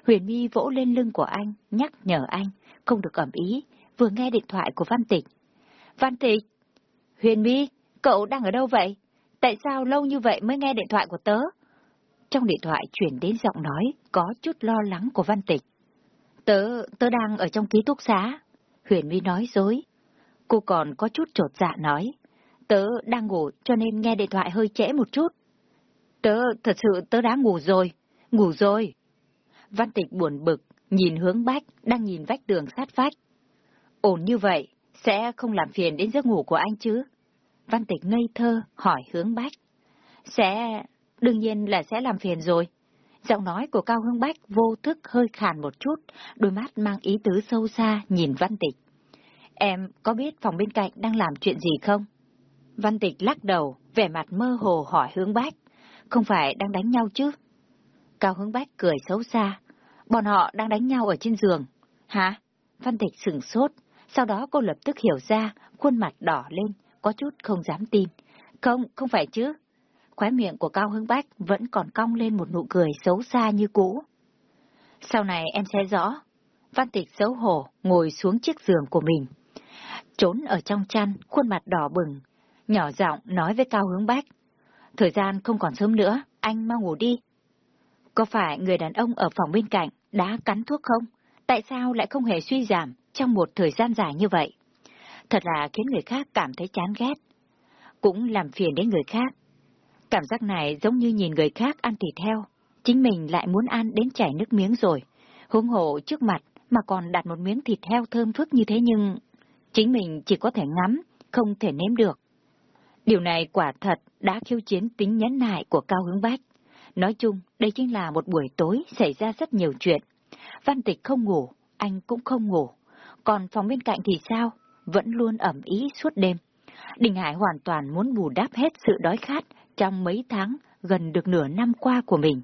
Huyền My vỗ lên lưng của anh, nhắc nhở anh, không được ẩm ý, vừa nghe điện thoại của Văn Tịch. Văn Tịch! Huyền My, cậu đang ở đâu vậy? Tại sao lâu như vậy mới nghe điện thoại của tớ? Trong điện thoại chuyển đến giọng nói có chút lo lắng của Văn Tịch. Tớ, tớ đang ở trong ký túc xá. Huyền My nói dối. Cô còn có chút trột dạ nói. Tớ đang ngủ cho nên nghe điện thoại hơi trễ một chút. Tớ, thật sự tớ đã ngủ rồi. Ngủ rồi. Văn Tịch buồn bực, nhìn hướng bách, đang nhìn vách tường sát vách. Ổn như vậy, sẽ không làm phiền đến giấc ngủ của anh chứ? Văn Tịch ngây thơ, hỏi hướng bách. Sẽ, đương nhiên là sẽ làm phiền rồi. Giọng nói của Cao Hương Bách vô thức hơi khàn một chút, đôi mắt mang ý tứ sâu xa nhìn Văn Tịch. Em có biết phòng bên cạnh đang làm chuyện gì không? Văn Tịch lắc đầu, vẻ mặt mơ hồ hỏi Hướng Bách. Không phải đang đánh nhau chứ? Cao Hướng Bách cười xấu xa. Bọn họ đang đánh nhau ở trên giường. Hả? Văn Tịch sửng sốt. Sau đó cô lập tức hiểu ra, khuôn mặt đỏ lên, có chút không dám tin. Không, không phải chứ. Khóe miệng của Cao Hướng Bách vẫn còn cong lên một nụ cười xấu xa như cũ. Sau này em sẽ rõ. Văn Tịch xấu hổ, ngồi xuống chiếc giường của mình. Trốn ở trong chăn, khuôn mặt đỏ bừng, nhỏ giọng nói với Cao Hướng Bách. Thời gian không còn sớm nữa, anh mau ngủ đi. Có phải người đàn ông ở phòng bên cạnh đã cắn thuốc không? Tại sao lại không hề suy giảm trong một thời gian dài như vậy? Thật là khiến người khác cảm thấy chán ghét. Cũng làm phiền đến người khác. Cảm giác này giống như nhìn người khác ăn thịt heo. Chính mình lại muốn ăn đến chảy nước miếng rồi. Huống hộ trước mặt mà còn đặt một miếng thịt heo thơm phức như thế nhưng... Chính mình chỉ có thể ngắm, không thể nếm được. Điều này quả thật đã khiêu chiến tính nhẫn nại của Cao Hướng Bách. Nói chung, đây chính là một buổi tối xảy ra rất nhiều chuyện. Văn Tịch không ngủ, anh cũng không ngủ. Còn phòng bên cạnh thì sao? Vẫn luôn ẩm ý suốt đêm. Đình Hải hoàn toàn muốn bù đắp hết sự đói khát trong mấy tháng gần được nửa năm qua của mình.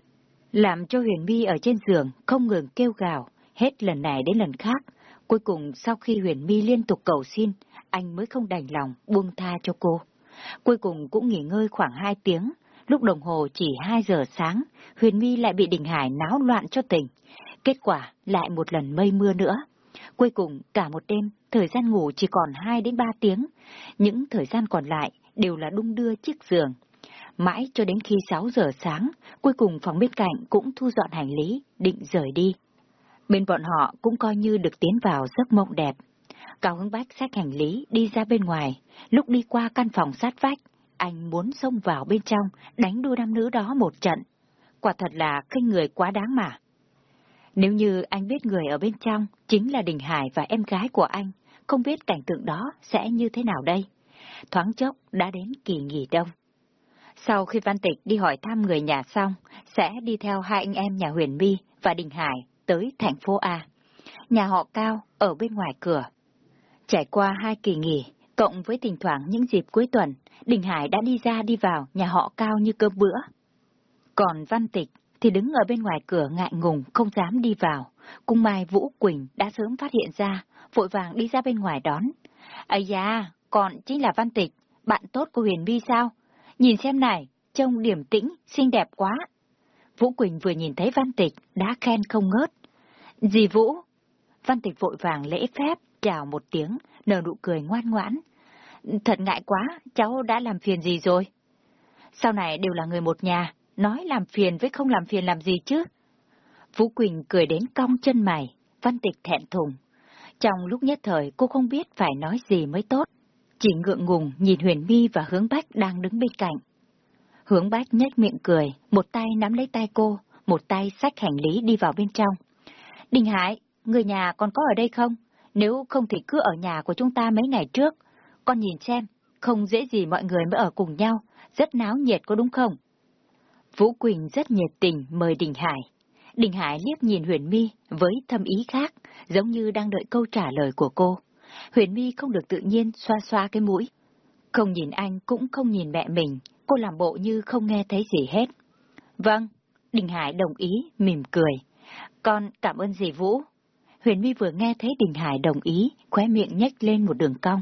Làm cho Huyền My ở trên giường không ngừng kêu gào, hết lần này đến lần khác. Cuối cùng sau khi Huyền My liên tục cầu xin, anh mới không đành lòng buông tha cho cô. Cuối cùng cũng nghỉ ngơi khoảng hai tiếng, lúc đồng hồ chỉ hai giờ sáng, Huyền My lại bị Đình Hải náo loạn cho tỉnh. Kết quả lại một lần mây mưa nữa. Cuối cùng cả một đêm, thời gian ngủ chỉ còn hai đến ba tiếng, những thời gian còn lại đều là đung đưa chiếc giường. Mãi cho đến khi 6 giờ sáng, cuối cùng phòng bên cạnh cũng thu dọn hành lý, định rời đi. Bên bọn họ cũng coi như được tiến vào giấc mộng đẹp. Cao hứng bách xách hành lý đi ra bên ngoài, lúc đi qua căn phòng sát vách, anh muốn xông vào bên trong, đánh đôi nam nữ đó một trận. Quả thật là khinh người quá đáng mà. Nếu như anh biết người ở bên trong chính là Đình Hải và em gái của anh, không biết cảnh tượng đó sẽ như thế nào đây? Thoáng chốc đã đến kỳ nghỉ đông. Sau khi Văn Tịch đi hỏi thăm người nhà xong, sẽ đi theo hai anh em nhà Huyền My và Đình Hải tới thành phố A. Nhà họ Cao ở bên ngoài cửa. Trải qua hai kỳ nghỉ, cộng với thỉnh thoảng những dịp cuối tuần, Đình Hải đã đi ra đi vào nhà họ Cao như cơm bữa. Còn Văn Tịch thì đứng ở bên ngoài cửa ngại ngùng không dám đi vào. Cung Mai Vũ Quỳnh đã sớm phát hiện ra, vội vàng đi ra bên ngoài đón. Ây da, còn chính là Văn Tịch, bạn tốt của Huyền Vi sao? Nhìn xem này, trông điểm tĩnh, xinh đẹp quá. Vũ Quỳnh vừa nhìn thấy Văn Tịch, đã khen không ngớt. Dì Vũ? Văn Tịch vội vàng lễ phép, chào một tiếng, nở nụ cười ngoan ngoãn. Thật ngại quá, cháu đã làm phiền gì rồi? Sau này đều là người một nhà, nói làm phiền với không làm phiền làm gì chứ? Vũ Quỳnh cười đến cong chân mày, Văn Tịch thẹn thùng. Trong lúc nhất thời cô không biết phải nói gì mới tốt, chỉ ngượng ngùng nhìn Huyền Mi và Hướng Bách đang đứng bên cạnh. Hướng Bách nhếch miệng cười, một tay nắm lấy tay cô, một tay xách hành lý đi vào bên trong. Đình Hải, người nhà còn có ở đây không? Nếu không thì cứ ở nhà của chúng ta mấy ngày trước. Con nhìn xem, không dễ gì mọi người mới ở cùng nhau, rất náo nhiệt có đúng không? Vũ Quỳnh rất nhiệt tình mời Đình Hải. Đình Hải liếc nhìn Huyền My với thâm ý khác, giống như đang đợi câu trả lời của cô. Huyền My không được tự nhiên xoa xoa cái mũi. Không nhìn anh cũng không nhìn mẹ mình, cô làm bộ như không nghe thấy gì hết. Vâng, Đình Hải đồng ý, mỉm cười. Con cảm ơn dì Vũ. Huyền My vừa nghe thấy Đình Hải đồng ý, khóe miệng nhếch lên một đường cong.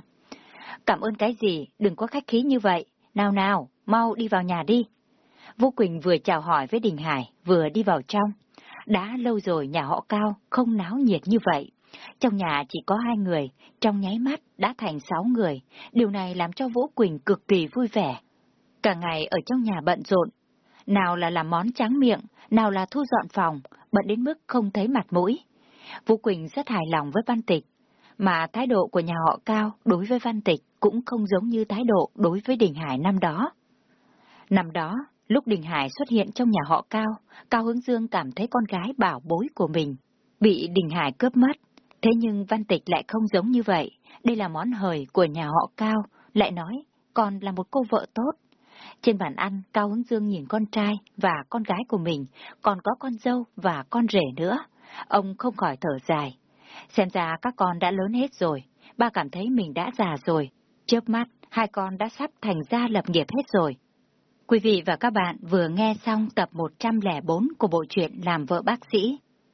Cảm ơn cái gì, đừng có khách khí như vậy. Nào nào, mau đi vào nhà đi. Vũ Quỳnh vừa chào hỏi với Đình Hải, vừa đi vào trong. Đã lâu rồi nhà họ Cao không náo nhiệt như vậy. Trong nhà chỉ có hai người, trong nháy mắt đã thành sáu người. Điều này làm cho Vũ Quỳnh cực kỳ vui vẻ. Cả ngày ở trong nhà bận rộn. Nào là làm món tráng miệng, nào là thu dọn phòng, bận đến mức không thấy mặt mũi. Vũ Quỳnh rất hài lòng với Văn Tịch, mà thái độ của nhà họ Cao đối với Văn Tịch cũng không giống như thái độ đối với Đình Hải năm đó. Năm đó, lúc Đình Hải xuất hiện trong nhà họ Cao, Cao Hướng Dương cảm thấy con gái bảo bối của mình bị Đình Hải cướp mất. Thế nhưng Văn Tịch lại không giống như vậy. Đây là món hời của nhà họ Cao, lại nói, con là một cô vợ tốt. Trên bàn ăn, Cao Hướng Dương nhìn con trai và con gái của mình, còn có con dâu và con rể nữa. Ông không khỏi thở dài. Xem ra các con đã lớn hết rồi, ba cảm thấy mình đã già rồi. Chớp mắt, hai con đã sắp thành gia lập nghiệp hết rồi. Quý vị và các bạn vừa nghe xong tập 104 của bộ truyện Làm vợ bác sĩ.